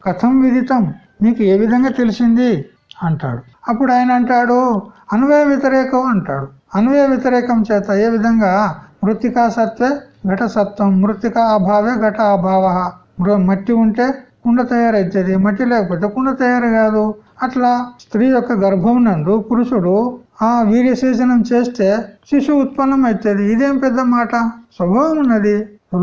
కథం విదితం నీకు ఏ విధంగా తెలిసింది? అంటాడు. అప్పుడు ఆయన అంటాడు అన్వయ వ్యతిరేకం అంటాడు. అన్వయ వ్యతిరేకం చేత ఏ విధంగా? మృతికా సత్వే ఘట సత్వం మృతికా అభావే ఘట అభావ మట్టి ఉంటే కుండ తయారైతుంది మట్టి లేకపోతే కుండ తయారు కాదు. అట్లా స్త్రీ యొక్క గర్భం నందు పురుషుడు ఆ వీర్యసేచనం చేస్తే శిశువు ఉత్పన్నం అవుతుంది ఇదేం పెద్ద మాట? స్వభావం ఉన్నది.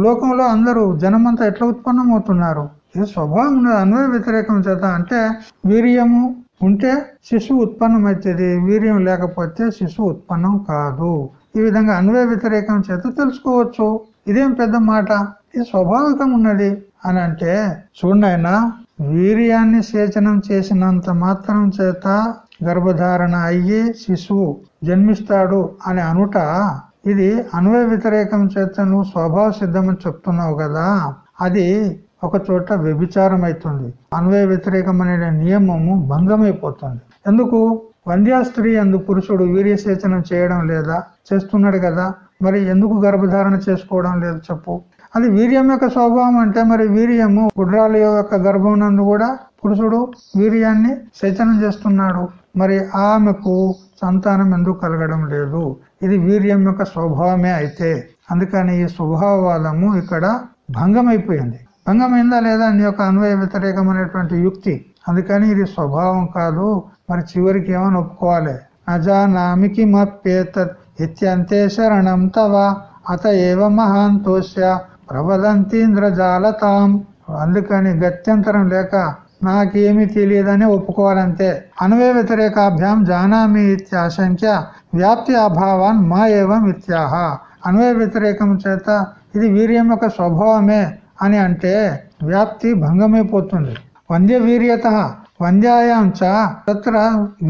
లోకంలో అందరూ జనమంతా ఎట్లా ఉత్పన్నం అవుతున్నారు ఇది స్వభావం ఉన్నది? అన్వయ వ్యతిరేకం చేత. అంటే వీర్యము ఉంటే శిశువు ఉత్పన్నం అవుతుంది వీర్యం లేకపోతే శిశువు ఉత్పన్నం కాదు. ఈ విధంగా అన్వయ వ్యతిరేకం చేత తెలుసుకోవచ్చు. ఇదేం పెద్ద మాట? ఇది స్వాభావికం ఉన్నది అని అంటే చూడైనా వీర్యాన్ని సేచనం చేసినంత మాత్రం చేత గర్భధారణ అయ్యి శిశువు జన్మిస్తాడు అని అనుట ఇది అన్వయ వ్యతిరేకం చేత నువ్వు స్వభావ సిద్ధమని చెప్తున్నావు కదా. అది ఒక చోట వ్యభిచారం అవుతుంది అన్వయ వ్యతిరేకం అనే నియమము భంగమైపోతుంది. ఎందుకు? వంద్యా స్త్రీ అందు పురుషుడు వీర్యసేచనం చేయడం లేదా చేస్తున్నాడు కదా. మరి ఎందుకు గర్భధారణ చేసుకోవడం లేదు చెప్పు. అది వీర్యం యొక్క స్వభావం అంటే మరి వీర్యము. గుడ్రాల యొక్క గర్భం నందు కూడా పురుషుడు వీర్యాన్ని సేచనం చేస్తున్నాడు. మరి ఆమెకు సంతానం ఎందుకు కలగడం లేదు? ఇది వీర్యం యొక్క స్వభావమే అయితే. అందుకని ఈ స్వభావవాదము ఇక్కడ భంగమైపోయింది. భంగమైందా లేదా నీ యొక్క అన్వయ వ్యతిరేకమైనటువంటి యుక్తి. అందుకని ఇది స్వభావం కాదు. మరి చివరికి ఏమని ఒప్పుకోవాలి? అజానామికి మప్పేత ఇత్యంతే శరణం తవ. అత ఏవ మహాంతోష్య ప్రవదంతీంద్రజాలతాం. అందుకని గత్యంతరం లేక నాకేమి తెలియదని ఒప్పుకోవాలంతే. అన్వయ వ్యతిరేకాభ్యాం జానామి ఇత్యాశంక్య వ్యాప్తి అభావాన్ మా ఏవం ఇత్యాహ. అన్వయ వ్యతిరేకం చేత ఇది వీర్యం యొక్క స్వభావమే అని అంటే వ్యాప్తి భంగమైపోతుంది వంద్య వీర్యత వంద్యాయాం చ తత్ర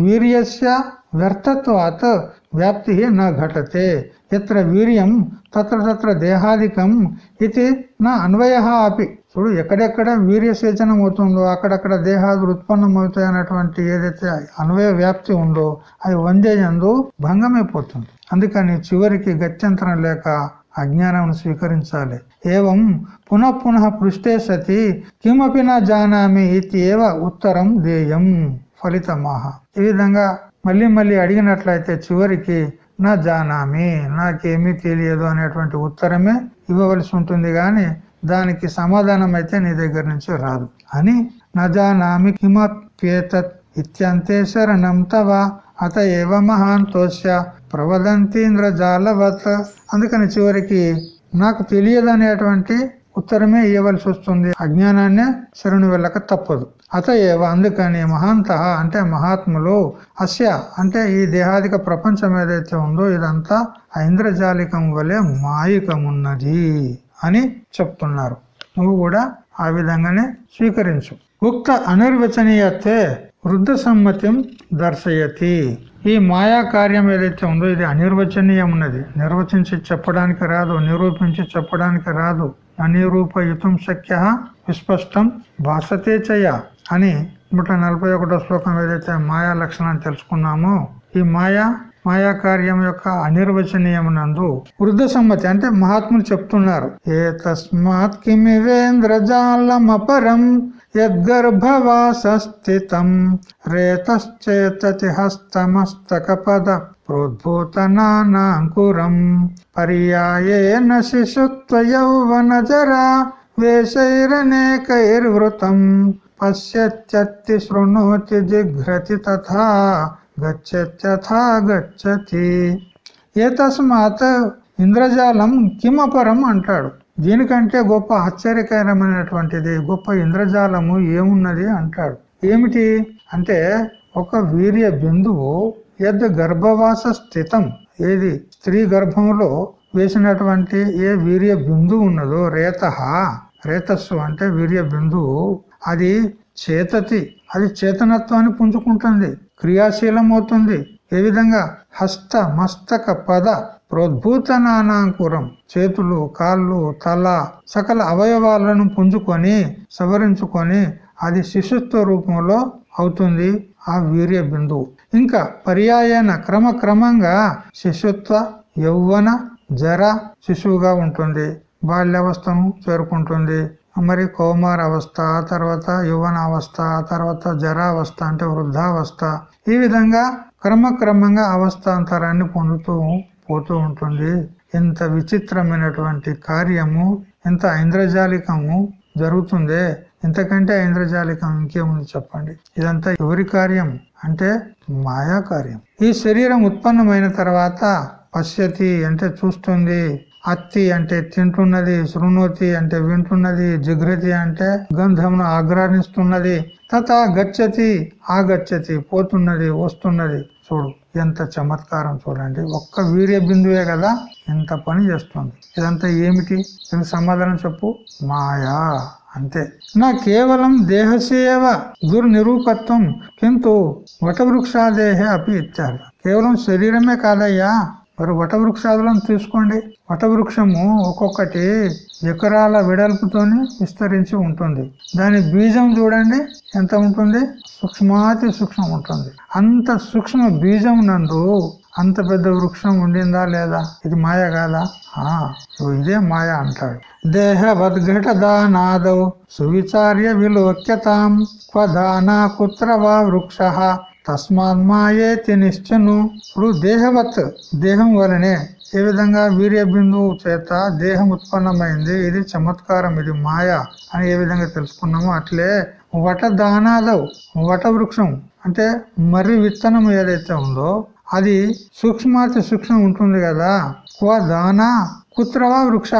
వీర్యస్య వ్యర్థత్వాత్ వ్యాప్తి నా ఘటతే. ఎత్ర వీర్యం తత్ర తత్ర దేహాదికం ఇది నా అన్వయ అపి. చూడు ఎక్కడెక్కడ వీర్య సేచనం అవుతుందో అక్కడక్కడ దేహాదులు ఉత్పన్నం అవుతాయి అన్నటువంటి ఏదైతే అన్వయ వ్యాప్తి ఉందో అవి వందేయందు భంగమైపోతుంది. అందుకని చివరికి గత్యంతరం లేక అజ్ఞానం స్వీకరించాలి. ఏవం పునః పునః పృష్టే సతి కిమపి నా జానామి ఇది ఏవ ఉత్తరం దేయం. ఫలితమాహ. ఈ విధంగా మళ్ళీ మళ్ళీ అడిగినట్లయితే చివరికి నా జానామి నాకేమీ తెలియదు అనేటువంటి ఉత్తరమే ఇవ్వవలసి ఉంటుంది కానీ దానికి సమాధానం అయితే నీ దగ్గర నుంచి రాదు. అని నజానామి కిమప్యేతత్ ఇత్యంతే శరణం తవ అత ఏవ మహాంతోష్య ప్రవదంతీంద్రజాలవత్. అందుకని చివరికి నాకు తెలియదు అనేటువంటి ఉత్తరమే ఇవ్వవలసి వస్తుంది. అజ్ఞానాన్నే శరణు వెళ్ళక తప్పదు. అత అందుకని మహాంత అంటే మహాత్ములు అస్య అంటే ఈ దేహాదిక ప్రపంచం ఏదైతే ఉందో ఇదంతా ఐంద్రజాలికం వలె మాయికమున్నది అని చెప్తున్నారు. నువ్వు కూడా ఆ విధంగానే స్వీకరించు. ఉక్త అనిర్వచనీయతే వృద్ధ సమ్మతిం దర్శయతి. ఈ మాయా కార్యం ఏదైతే ఉందో ఇది అనిర్వచనీయం ఉన్నది నిర్వచించి చెప్పడానికి రాదు నిరూపించి చెప్పడానికి రాదు. అనిరూపయుతం శక్య విస్పష్టం భాషతే చెయ్య అని నూట నలభై ఒకటో శ్లోకం ఏదైతే మాయా లక్షణాన్ని తెలుసుకున్నామో ఈ మాయా మాయా కార్యం యొక్క అనిర్వచనీయమునందు వృద్ధ సమ్మతి అంటే మహాత్ములు చెప్తున్నారు. ఏ తస్మాత్ కిమివేంద్రజాలమపరం యద్గర్భవాసస్థితం రేతశ్చేతతి హస్తమస్తక పద ప్రోద్భూతనానాంకురం పర్యాయేన శిశుత్వయౌవనజరా వేషైరనేకైర్వృతం పశ్యత్యత్తి శృణోతి జిఘ్రతి తథా గచ్చత్యథా గచ్చతి ఏ తస్మాత్ ఇంద్రజాలం కిమపరం అంటాడు దీనికంటే గొప్ప ఆశ్చర్యకరమైనటువంటిది గొప్ప ఇంద్రజాలము ఏమున్నది అంటాడు. ఏమిటి అంటే ఒక వీర్య బిందువు యద్ గర్భవాస స్థితం ఏది స్త్రీ గర్భంలో వేసినటువంటి ఏ వీర్య బిందువు ఉన్నదో రేత రేతస్సు అంటే వీర్య బిందువు అది చేతతి అది చేతనత్వాన్ని పుంజుకుంటుంది క్రియాశీలం అవుతుంది ఏ విధంగా? హస్త మస్తక పద ప్రోద్భూత నానాంకురం చేతులు కాళ్ళు తల సకల అవయవాలను పుంజుకొని సవరించుకొని అది శిశుత్వ రూపంలో అవుతుంది ఆ వీర్య బిందువు ఇంకా పర్యాయన క్రమక్రమంగా శిశుత్వ యౌవన జర శిశువుగా ఉంటుంది. బాల్యావస్థను చేరుకుంటుంది. మరి కౌమార అవస్థ ఆ తర్వాత యువన అవస్థ ఆ తర్వాత జరావస్థ అంటే వృద్ధావస్థ. ఈ విధంగా క్రమక్రమంగా అవస్థాంతరాన్ని పొందుతూ పోతూ ఉంటుంది. ఎంత విచిత్రమైనటువంటి కార్యము ఎంత ఐంద్రజాలికము జరుగుతుందే? ఇంతకంటే ఐంద్రజాలికం ఇంకేముంది చెప్పండి. ఇదంతా ఎవరి కార్యం? అంటే మాయా కార్యం. ఈ శరీరం ఉత్పన్నమైన తర్వాత పశ్యతి అంటే చూస్తుంది. అత్తి అంటే తింటున్నది శృణోతి అంటే వింటున్నది జిగ్రతి అంటే గంధమును ఆగ్రహిస్తున్నది. తత గచ్చతి ఆగచ్చతి పోతున్నది వస్తున్నది. చూడు. ఎంత చమత్కారం చూడండి. ఒక్క వీర్య బిందువే కదా ఎంత పని చేస్తుంది. ఇదంతా ఏమిటి? దీనికి సమాధానం చెప్పు. మాయా. అంతే. నా కేవలం దేహసేవ దుర్నిరూపత్వం కింటు వటవృక్షాదేహే అపి ఇచ్చారు కేవలం శరీరమే కాదయ్యా. మరి వటవృక్షాదులను తీసుకోండి. వటవృక్షము ఒక్కొక్కటి ఎకరాల వెడల్పుతోని విస్తరించి ఉంటుంది. దాని బీజం చూడండి ఎంత ఉంటుంది? సూక్ష్మాతి సూక్ష్మం ఉంటుంది. అంత సూక్ష్మ బీజం నందు అంత పెద్ద వృక్షం ఉండిందా లేదా? ఇది మాయ కాదా? ఇదే మాయ అంటాడు. దేహవద్ఘటదానాదౌ సువిచార్య విలోక్యతాం క్వదానా కుత్ర వా వృక్ష. తస్మాత్మాయేతి నిశ్చను ఇప్పుడు దేహవత్ దేహం వలనే. ఏ విధంగా వీర్య బిందువు చేత దేహం ఉత్పన్నమైంది? ఇది చమత్కారం ఇది మాయ అని ఏ విధంగా తెలుసుకున్నామో అట్లే వట దానాదవ్ వట వృక్షం అంటే మర్రి విత్తనం ఏదైతే ఉందో అది సూక్ష్మాతి సూక్ష్మం ఉంటుంది కదా. క్వ దానా? కుత్రవా వృక్ష?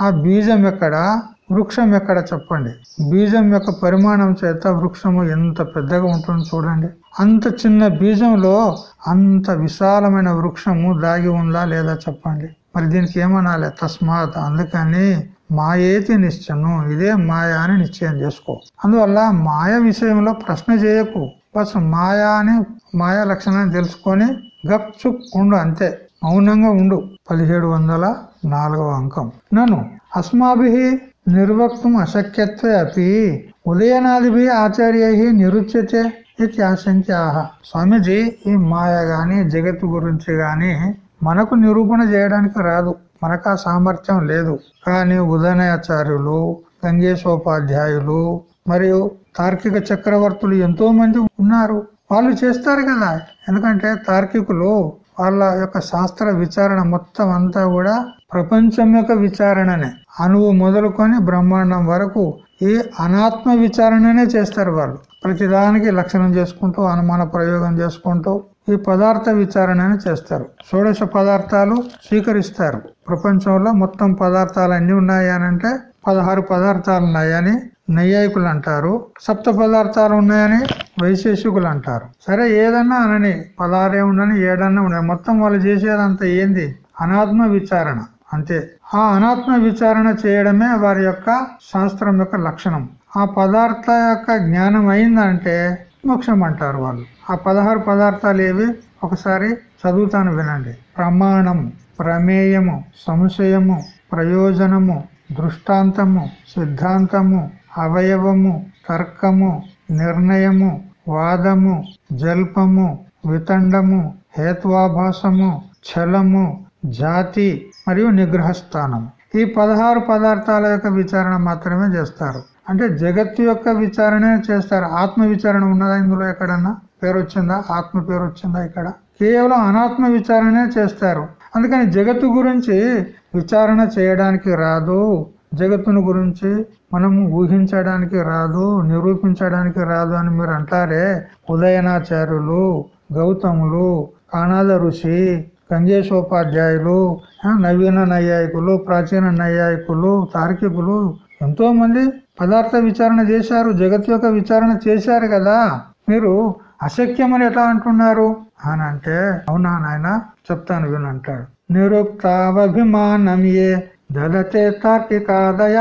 ఆ బీజం ఎక్కడ? వృక్షం ఎక్కడ చెప్పండి? బీజం యొక్క పరిమాణం చేత వృక్షము ఎంత పెద్దగా ఉంటుందో చూడండి. అంత చిన్న బీజంలో అంత విశాలమైన వృక్షము దాగి ఉందా లేదా చెప్పండి. మరి దీనికి ఏమనాలి? తస్మాత్. అందుకని మాయేతి నిశ్చను. ఇదే మాయ అని నిశ్చయం చేసుకో. అందువల్ల మాయ విషయంలో ప్రశ్న చేయకు. బస్ మాయా అని మాయా లక్షణాన్ని తెలుసుకొని గప్చుక్ ఉండు అంతే. మౌనంగా ఉండు. పదిహేడు వందల నాలుగవ అంకం. నన్ను అస్మాభి నిర్వక్తం అశక్యత్వే అపి. ఉదయనాదిభి ఆచార్య నిరుచ్యతే. ఇది ఆశంక్యాహ స్వామీజీ ఈ మాయ గాని జగత్తు గురించి గాని మనకు నిరూపణ చేయడానికి రాదు. మనకు ఆ సామర్థ్యం లేదు. కానీ ఉదయనాచార్యులు గంగేశోపాధ్యాయులు మరియు తార్కిక చక్రవర్తులు ఎంతో మంది ఉన్నారు. వాళ్ళు చేస్తారు కదా. ఎందుకంటే తార్కికులు వాళ్ళ యొక్క శాస్త్ర విచారణ మొత్తం అంతా కూడా ప్రపంచం యొక్క విచారణనే. అణువు మొదలుకొని బ్రహ్మాండం వరకు ఈ అనాత్మ విచారణనే చేస్తారు వాళ్ళు. ప్రతిదానికి లక్షణం చేసుకుంటూ అనుమాన ప్రయోగం చేసుకుంటూ ఈ పదార్థ విచారణని చేస్తారు. షోడశ పదార్థాలు స్వీకరిస్తారు. ప్రపంచంలో మొత్తం పదార్థాలు అన్ని ఉన్నాయి అంటే పదహారు పదార్థాలు ఉన్నాయని నైయాయికులు అంటారు. సప్త పదార్థాలు ఉన్నాయని వైశేషికులు అంటారు. సరే ఏదన్నా అనని పదహారే ఉండని ఏడన్నా ఉన్నాయి మొత్తం వాళ్ళు చేసేదంతా ఏంది? అనాత్మ విచారణ. అంతే. ఆ అనాత్మ విచారణ చేయడమే వారి యొక్క శాస్త్రం యొక్క లక్షణం. ఆ పదార్థ యొక్క జ్ఞానం అయిందంటే మోక్షం అంటారు వాళ్ళు. ఆ పదహారు పదార్థాలు ఏవి? ఒకసారి చదువుతాను వినండి. ప్రమాణం ప్రమేయము సంశయము ప్రయోజనము దృష్టాంతము సిద్ధాంతము అవయవము తర్కము నిర్ణయము వాదము జల్పము వితండము హేత్వాభాసము ఛలము జాతి మరియు నిగ్రహస్థానం. ఈ పదహారు పదార్థాల యొక్క విచారణ మాత్రమే చేస్తారు. అంటే జగత్తు యొక్క విచారణ చేస్తారు. ఆత్మ విచారణ ఉన్నదా ఇందులో ఎక్కడన్నా? పేరు వచ్చిందా ఆత్మ పేరు వచ్చిందా ఇక్కడ? కేవలం అనాత్మ విచారణే చేస్తారు. అందుకని జగత్తు గురించి విచారణ చేయడానికి రాదు. జగత్తును గురించి మనం ఊహించడానికి రాదు నిరూపించడానికి రాదు అని మీరు అంటారే ఉదయనాచార్యులు గౌతములు కానాద ఋషి గంగేశోపాధ్యాయులు నవీన నైయాయికులు ప్రాచీన నైయాయికులు తార్కికులు ఎంతో మంది పదార్థ విచారణ చేశారు జగత్ యొక్క విచారణ చేశారు కదా. మీరు అశక్యమని ఎట్లా అంటున్నారు? అని అంటే అవునా నాయన చెప్తాను వినంటాడు. నిరుక్తావభిమానం ఏ దళతే తార్కికాదయ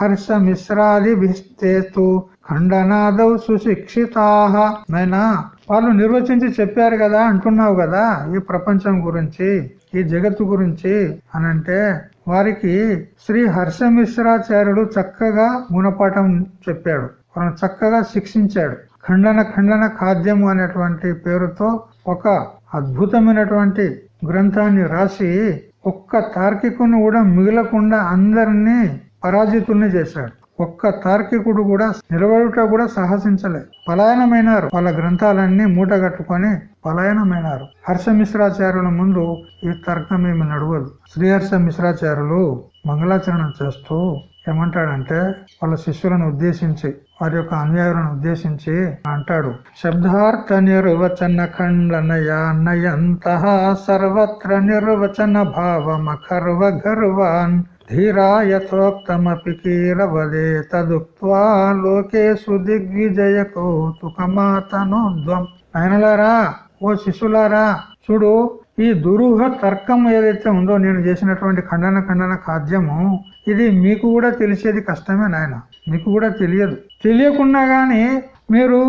హర్ష మిశ్రాదిభిస్తేతు ఖండనాదౌ సుశిక్షితా. నైనా వాళ్ళు నిర్వచించి చెప్పారు కదా అంటున్నావు కదా ఈ ప్రపంచం గురించి ఈ జగత్తు గురించి అనంటే వారికి శ్రీ హర్షమిశ్రాచార్యుడు చక్కగా గుణపాఠం చెప్పాడు. వాళ్ళని చక్కగా శిక్షించాడు. ఖండన ఖండన ఖాద్యము అనేటువంటి పేరుతో ఒక అద్భుతమైనటువంటి గ్రంథాన్ని రాసి ఒక్క తార్కికుని కూడా మిగలకుండా అందరినీ పరాజితుల్ని చేశాడు. ఒక్క తార్కికుడు కూడా నిలబడుట కూడా సాహసించలేదు పలాయనమైనారు. వాళ్ళ గ్రంథాలన్నీ మూటగట్టుకొని పలాయనమైనారు. హర్ష మిశ్రాచార్యుల ముందు ఈ తర్కం ఏమి నడవదు. శ్రీహర్ష మిశ్రాచార్యులు మంగళాచరణం చేస్తూ ఏమంటాడంటే వాళ్ళ శిష్యులను ఉద్దేశించి వారి యొక్క అన్యాయులను ఉద్దేశించి అంటాడు. శబ్దార్థ నిర్వచన ఖండనయాన్నయంత సర్వత్ర నిర్వచన భావమఖర్వ గర్వాన్ ధీరా యథోక్తమపి కీరవదే తదుక్వా లోకేషు దిగ్విజయ కౌతుకమాతనోద్వం. ఆయనలారా ఓ శిశులారా చూడు ఈ దురూహ తర్కం ఏదైతే ఉందో నేను చేసినటువంటి ఖండన ఖండన ఖాద్యము ఇది మీకు కూడా తెలిసేది కష్టమే నాయన మీకు కూడా తెలియదు. తెలియకున్నా గాని మీరు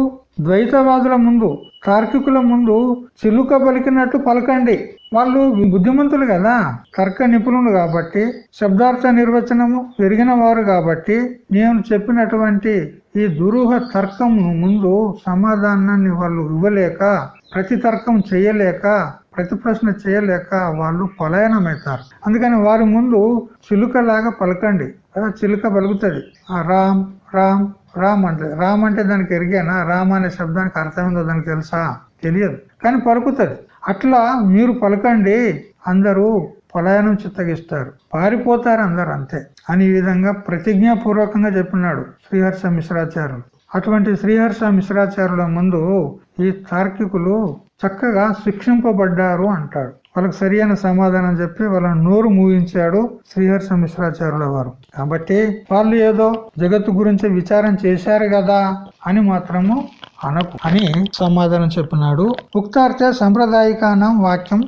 ద్వైతవాదుల ముందు తార్కికుల ముందు చిలుక పలికినట్టు పలకండి. వాళ్ళు బుద్ధిమంతులు కదా. తర్క నిపుణులు కాబట్టి శబ్దార్థ నిర్వచనము పెరిగిన వారు కాబట్టి నేను చెప్పినటువంటి ఈ దురూహ తర్కం ముందు సమాధానాన్ని వాళ్ళు ఇవ్వలేక ప్రతి తర్కం చేయలేక ప్రతి ప్రశ్న చేయలేక వాళ్ళు పలాయనమవుతారు. అందుకని వారి ముందు చిలుకలాగా పలకండి. చిలుక పలుకుతుంది. రామ్ రామ్ రామ్ అంటే రామ్ అంటే దానికి ఎరిగానా? రామ్ అనే శబ్దానికి అర్థం ఉందో దానికి తెలుసా? తెలియదు. కానీ పలుకుతుంది. అట్లా మీరు పలకండి అందరూ పలాయనం చిత్తగిస్తారు. పారిపోతారు అందరు అంతే. అని ఈ విధంగా ప్రతిజ్ఞాపూర్వకంగా చెప్పినాడు శ్రీహర్ష మిశ్రాచార్యులు. అటువంటి శ్రీహర్ష మిశ్రాచార్యుల ముందు ఈ తార్కికులు చక్కగా శిక్షింపబడ్డారు అంటాడు. వాళ్ళకి సరియైన సమాధానం చెప్పి వాళ్ళని నోరు మూయించాడు శ్రీహర్ష మిశ్రాచార్యుల వారు. కాబట్టి వాళ్ళు ఏదో జగత్తు గురించి విచారం చేశారు కదా అని మాత్రము అనకు అని సమాధానం చెప్పినాడు. ఉక్తార్థ సంప్రదాయకానం వాక్యం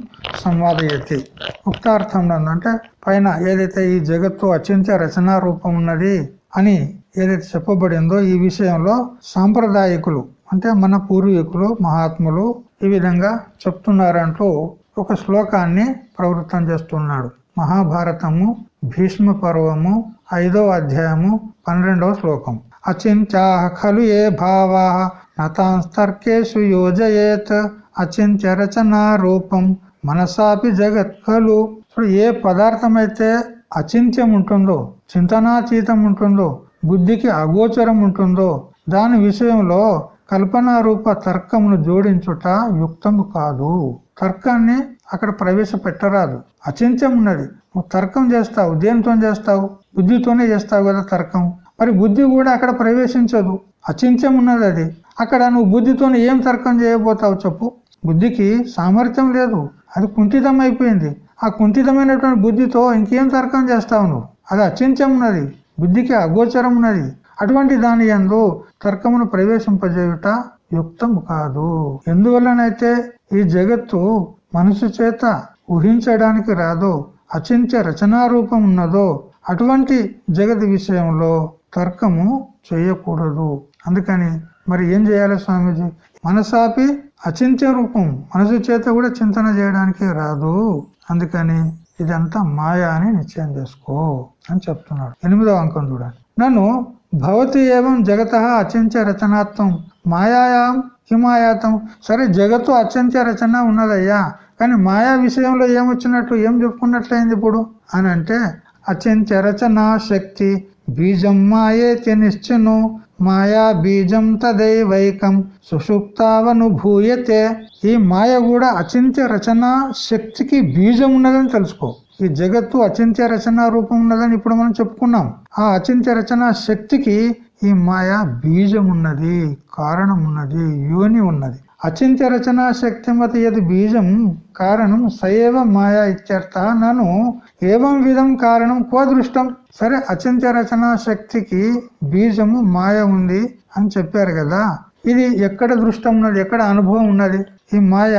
సంవాదయతి. ఉక్తార్థం అంటే పైన ఏదైతే ఈ జగత్తు అత్యంత రచనా రూపం ఉన్నది అని ఏదైతే చెప్పబడిందో ఈ విషయంలో సాంప్రదాయకులు అంటే మన పూర్వీకులు మహాత్ములు ఈ విధంగా చెప్తున్నారంటూ ఒక శ్లోకాన్ని ప్రవృత్తం చేస్తున్నాడు. మహాభారతము భీష్మ పర్వము ఐదో అధ్యాయము పన్నెండవ శ్లోకం. అచింత్యా ఖలు ఏ భావా నతాంస్తర్కేషు యోజయేత్. అచింత్య రచనా రూపం మనసాపి జగత్ ఖలు. ఇప్పుడు ఏ పదార్థం అయితే అచింత్యం ఉంటుందో చింతనాతీతం ఉంటుందో బుద్ధికి అగోచరం ఉంటుందో దాని విషయంలో కల్పనా రూప తర్కమును జోడించుట యుక్తము కాదు. తర్కాన్ని అక్కడ ప్రవేశపెట్టరాదు. అచింత్యం ఉన్నది. నువ్వు తర్కం చేస్తావు దేనితో చేస్తావు బుద్ధితోనే చేస్తావు కదా తర్కం. మరి బుద్ధి కూడా అక్కడ ప్రవేశించదు. అచింత్యం ఉన్నది అది. అక్కడ నువ్వు బుద్ధితోనే ఏం తర్కం చేయబోతావు చెప్పు. బుద్ధికి సామర్థ్యం లేదు. అది కుంఠితం అయిపోయింది. ఆ కుంఠితమైనటువంటి బుద్ధితో ఇంకేం తర్కం చేస్తావు నువ్వు? అది అచింత్యం ఉన్నది. బుద్ధికి అగోచరం ఉన్నది. అటువంటి దాని ఎందు తర్కమును ప్రవేశింపజేయుట యుక్తం కాదు. ఎందువల్లనైతే ఈ జగత్తు మనసు చేత ఊహించడానికి రాదో అచింత్య రచనారూపం ఉన్నదో అటువంటి జగత్ విషయంలో తర్కము చేయకూడదు. అందుకని మరి ఏం చేయాలి స్వామీజీ? మనసాపి అచింత్య రూపం మనసు చేత కూడా చింతన చేయడానికి రాదు. అందుకని ఇదంతా మాయా అని నిశ్చయం చేసుకో అని చెప్తున్నాడు. ఎనిమిదవ అంకం చూడండి. నన్ను భవతి ఏవం జగత అచింత్య రచనాత్వం మాయాయాం హిమాయాతం. సరే జగత్తు అత్యంత రచన ఉన్నదయ్యా. కానీ మాయా విషయంలో ఏమొచ్చినట్టు ఏం చెప్పుకున్నట్లయింది ఇప్పుడు? అని అంటే అత్యంత రచన శక్తి. బీజం మాయేతి నిశ్చను. మాయా బీజం తదైవైకం. సుషుప్తావనుభూయతే ఈ మాయ కూడా అచింత్య రచన శక్తికి బీజం ఉన్నదని తెలుసుకో. ఈ జగత్తు అచింత్య రచన రూపం ఉన్నదని ఇప్పుడు మనం చెప్పుకున్నాం. ఆ అచింత్య రచన శక్తికి ఈ మాయ బీజం ఉన్నది కారణం ఉన్నది యోని ఉన్నది. అచింత్య రచన శక్తిమతి యది బీజం కారణం సయవ మాయా ఇత్యర్థ నన్ను ఏవం విధం కారణం కోదృష్టం సరే అచింత్య రచన శక్తికి బీజము మాయ ఉంది అని చెప్పారు కదా. ఇది ఎక్కడ దృష్టం ఉన్నది ఎక్కడ అనుభవం ఉన్నది? ఈ మాయ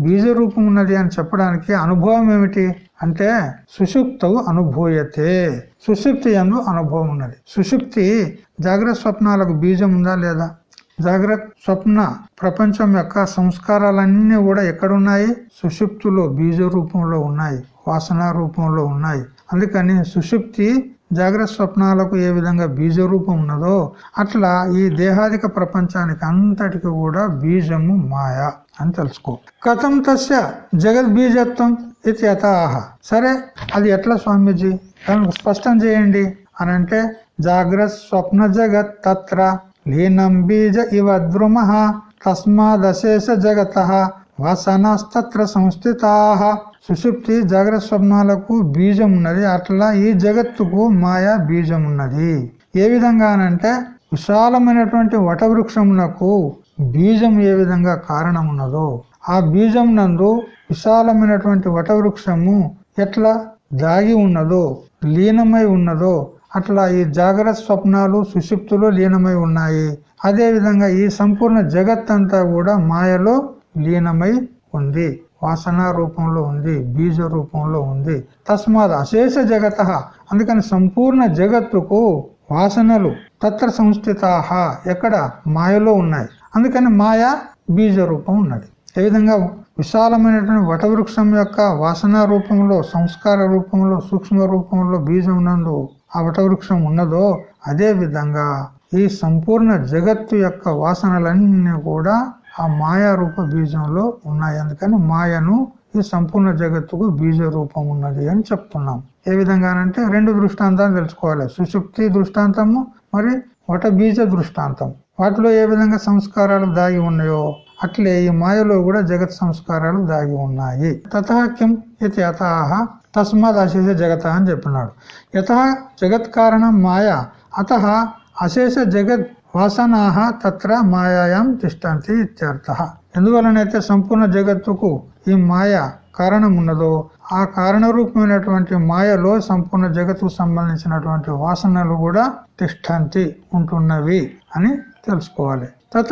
బీజ రూపం ఉన్నది అని చెప్పడానికి అనుభవం ఏమిటి? అంటే సుషుప్తవు అనుభూయతే. సుషుప్తి ఎందు అనుభవం ఉన్నది. సుషుప్తి జాగ్రత్త స్వప్నాలకు బీజం ఉందా లేదా? జాగ్రత్త స్వప్న ప్రపంచం యొక్క సంస్కారాలన్నీ కూడా ఎక్కడున్నాయి? సుషుప్తులో బీజ రూపంలో ఉన్నాయి. వాసన రూపంలో ఉన్నాయి. అందుకని సుషుప్తి జాగ్రత్త స్వప్నాలకు ఏ విధంగా బీజ రూపం ఉన్నదో అట్లా ఈ దేహాదిక ప్రపంచానికి అంతటికి కూడా బీజము మాయ అని తెలుసుకో. కథం తస్య జగద్బీజత్వం. ఇది యథాహ సరే అది ఎట్లా స్వామీజీ? దానికి స్పష్టం చేయండి. అని అంటే జాగ్రత్త స్వప్న జగత్ తత్ర లీనం బీజ ఇవ ద్రుమ తస్మాదశేష జగత వసనస్తత్ర సంస్థితా. సుషుప్తి జాగ్రత్త స్వప్నాలకు బీజం ఉన్నది. అట్లా ఈ జగత్తుకు మాయా బీజం ఉన్నది. ఏ విధంగానంటే విశాలమైనటువంటి వటవృక్షమునకు బీజం ఏ విధంగా కారణం ఉన్నదో ఆ బీజం నందు విశాలమైనటువంటి వటవృక్షము ఎట్లా దాగి ఉన్నదో లీనమై ఉన్నదో అట్లా ఈ జాగ్రత్త స్వప్నాలు సుషిప్తులు లీనమై ఉన్నాయి. అదేవిధంగా ఈ సంపూర్ణ జగత్ అంతా కూడా మాయలో లీనమై ఉంది. వాసన రూపంలో ఉంది బీజ రూపంలో ఉంది. తస్మాత్ అశేష జగత. అందుకని సంపూర్ణ జగత్తుకు వాసనలు తత్ర సంస్థితాహ ఎక్కడ మాయలో ఉన్నాయి. అందుకని మాయ బీజ రూపం ఉన్నది. ఏ విధంగా విశాలమైనటువంటి వటవృక్షం యొక్క వాసన రూపంలో సంస్కార రూపంలో సూక్ష్మ రూపంలో బీజం నందు ఆ వటవృక్షం ఉన్నదో అదే విధంగా ఈ సంపూర్ణ జగత్తు యొక్క వాసనలన్నీ కూడా ఆ మాయా రూప బీజంలో ఉన్నాయి. అందుకని మాయను ఈ సంపూర్ణ జగత్తుకు బీజ రూపం ఉన్నది అని చెప్తున్నాం. ఏ విధంగానంటే రెండు దృష్టాంతాలు తెలుసుకోవాలి. సుశుక్తి దృష్టాంతము మరి వట బీజ దృష్టాంతం. వాటిలో ఏ విధంగా సంస్కారాలు దాగి ఉన్నాయో అట్లే ఈ మాయలో కూడా జగత్ సంస్కారాలు దాగి ఉన్నాయి. తథాక్యం ఇది యథాహ తస్మాత్ అశేష జగత అని చెప్పినాడు. యథ జగత్ కారణం మాయ అత అశేష జగత్ వాసనాహ తత్ర మాయాం తిష్టంతి ఇత్యర్థ. ఎందువలనైతే సంపూర్ణ జగత్తుకు ఈ మాయ కారణం ఉన్నదో ఆ కారణ రూపమైనటువంటి మాయలో సంపూర్ణ జగత్తుకు సంబంధించినటువంటి వాసనలు కూడా తిష్టంతి ఉంటున్నవి అని తెలుసుకోవాలి. తత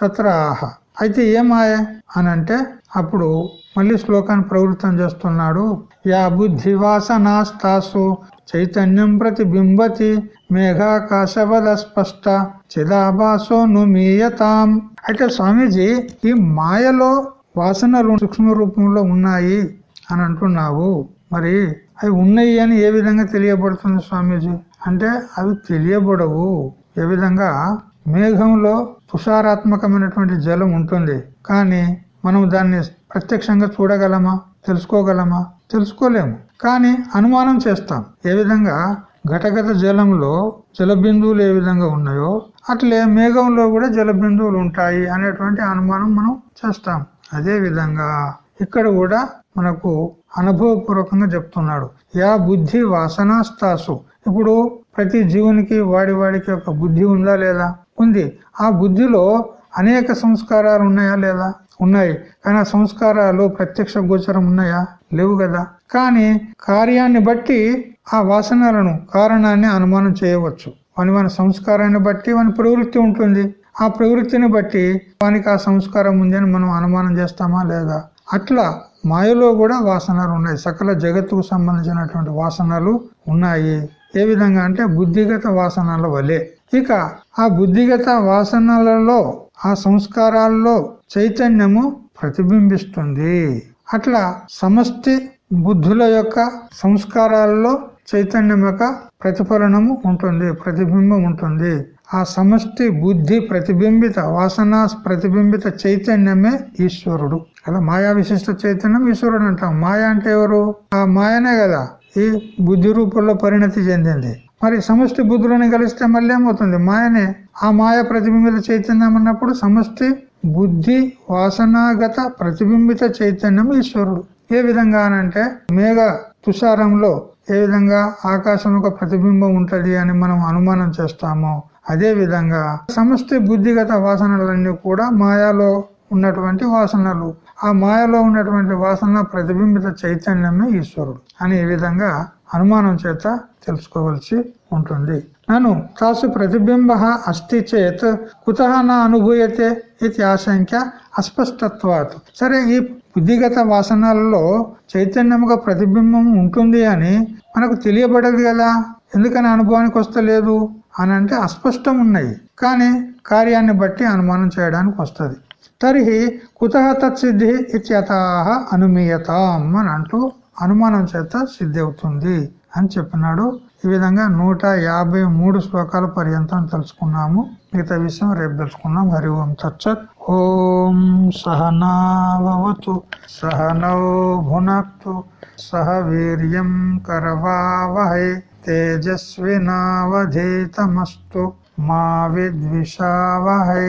తత్ర ఆహ అయితే ఏ మాయ అని అంటే అప్పుడు మళ్ళీ శ్లోకాన్ని ప్రవృత్తం చేస్తున్నాడు. యా బుద్ధి వాసనాస్తాసు చైతన్యం ప్రతిబింబతి మేఘాకాశవద స్పష్ట చిదాభాసో నుమీయతాం. అయితే స్వామీజీ ఈ మాయలో వాసనలు సూక్ష్మ రూపంలో ఉన్నాయి అని అంటున్నావు. మరి అవి ఉన్నాయి అని ఏ విధంగా తెలియబడుతుంది స్వామీజీ? అంటే అవి తెలియబడవు. ఏ విధంగా? మేఘంలో తుషారాత్మకమైనటువంటి జలం ఉంటుంది. కానీ మనం దాన్ని ప్రత్యక్షంగా చూడగలమా? తెలుసుకోగలమా? తెలుసుకోలేము. కానీ అనుమానం చేస్తాం. ఏ విధంగా? ఘటగత జలంలో జల బిందువులు ఏ విధంగా ఉన్నాయో అట్లే మేఘంలో కూడా జలబిందువులు ఉంటాయి అనేటువంటి అనుమానం మనం చేస్తాం. అదే విధంగా ఇక్కడ కూడా మనకు అనుభవపూర్వకంగా చెప్తున్నాడు. యా బుద్ధి వాసనాస్తాసు. ఇప్పుడు ప్రతి జీవునికి వాడి వాడికి ఒక బుద్ధి ఉందా లేదా? ఉంది. ఆ బుద్ధిలో అనేక సంస్కారాలు ఉన్నాయా లేదా? ఉన్నాయి. కానీ ఆ సంస్కారాలు ప్రత్యక్ష గోచరం ఉన్నాయా? లేవు కదా. కానీ కార్యాన్ని బట్టి ఆ వాసనలను కారణాన్ని అనుమానం చేయవచ్చు. వాని మన సంస్కారాన్ని బట్టి వాని ప్రవృత్తి ఉంటుంది. ఆ ప్రవృత్తిని బట్టి వానికి ఆ సంస్కారం ఉంది మనం అనుమానం చేస్తామా లేదా? అట్లా మాయలో కూడా వాసనలు ఉన్నాయి. సకల జగత్తుకు సంబంధించినటువంటి వాసనలు ఉన్నాయి. ఏ విధంగా అంటే బుద్ధిగత వాసనల వలె. ఇక ఆ బుద్ధిగత వాసనలలో ఆ సంస్కారాల్లో చైతన్యము ప్రతిబింబిస్తుంది. అట్లా సమష్టి బుద్ధుల యొక్క సంస్కారాల్లో చైతన్యం యొక్క ప్రతిఫలనము ఉంటుంది ప్రతిబింబం ఉంటుంది. ఆ సమష్టి బుద్ధి ప్రతిబింబిత వాసన ప్రతిబింబిత చైతన్యమే ఈశ్వరుడు. అలా మాయా విశిష్ట చైతన్యం ఈశ్వరుడు అంటాం. మాయ అంటే ఎవరు? ఆ మాయనే కదా. ఈ బుద్ధి రూపంలో పరిణతి చెందింది. మరి సమష్టి బుద్ధులను కలిస్తే మళ్ళీ ఏమవుతుంది? మాయనే. ఆ మాయ ప్రతిబింబిత చైతన్యం అన్నప్పుడు సమష్టి బుద్ధి వాసనాగత ప్రతిబింబిత చైతన్యం ఈశ్వరుడు. ఏ విధంగా అంటే మేఘ తుషారంలో ఏ విధంగా ఆకాశం ఒక ప్రతిబింబం ఉంటది అని మనం అనుమానం చేస్తామో అదే విధంగా సమష్టి బుద్ధిగత వాసనలన్నీ కూడా మాయాలో ఉన్నటువంటి వాసనలు. ఆ మాయలో ఉన్నటువంటి వాసన ప్రతిబింబిత చైతన్యమే ఈశ్వరుడు అని ఈ విధంగా అనుమానం చేత తెలుసుకోవలసి ఉంటుంది. నన్ను తాసు ప్రతిబింబ అస్తి చేత్ కుత నా అనుభూయతే ఇది ఆశంక అస్పష్టత్వాత్. సరే ఈ బుద్ధిగత వాసనలలో చైతన్యముగా ప్రతిబింబం ఉంటుంది అని మనకు తెలియబడదు కదా. ఎందుకని అనుభవానికి వస్తలేదు? అని అంటే అస్పష్టం ఉన్నాయి కానీ కార్యాన్ని బట్టి అనుమానం చేయడానికి వస్తుంది. తర్హి కుత తత్సిద్ధి ఇత్యత అనుమీయతాం అని అంటూ అనుమానం చేత సిద్ధి అవుతుంది అని చెప్పినాడు. ఈ విధంగా నూట యాభై మూడు శ్లోకాల పర్యంతం తెలుసుకున్నాము. మిగతా విషయం రేపు తెలుసుకున్నాం హరి ఓం తచ్చత్ ఓం సహనావతు సహనౌ భునక్తు సహ వీర్యం కరవావహై తేజస్వినావధీతమస్తు మా విద్విషావహై.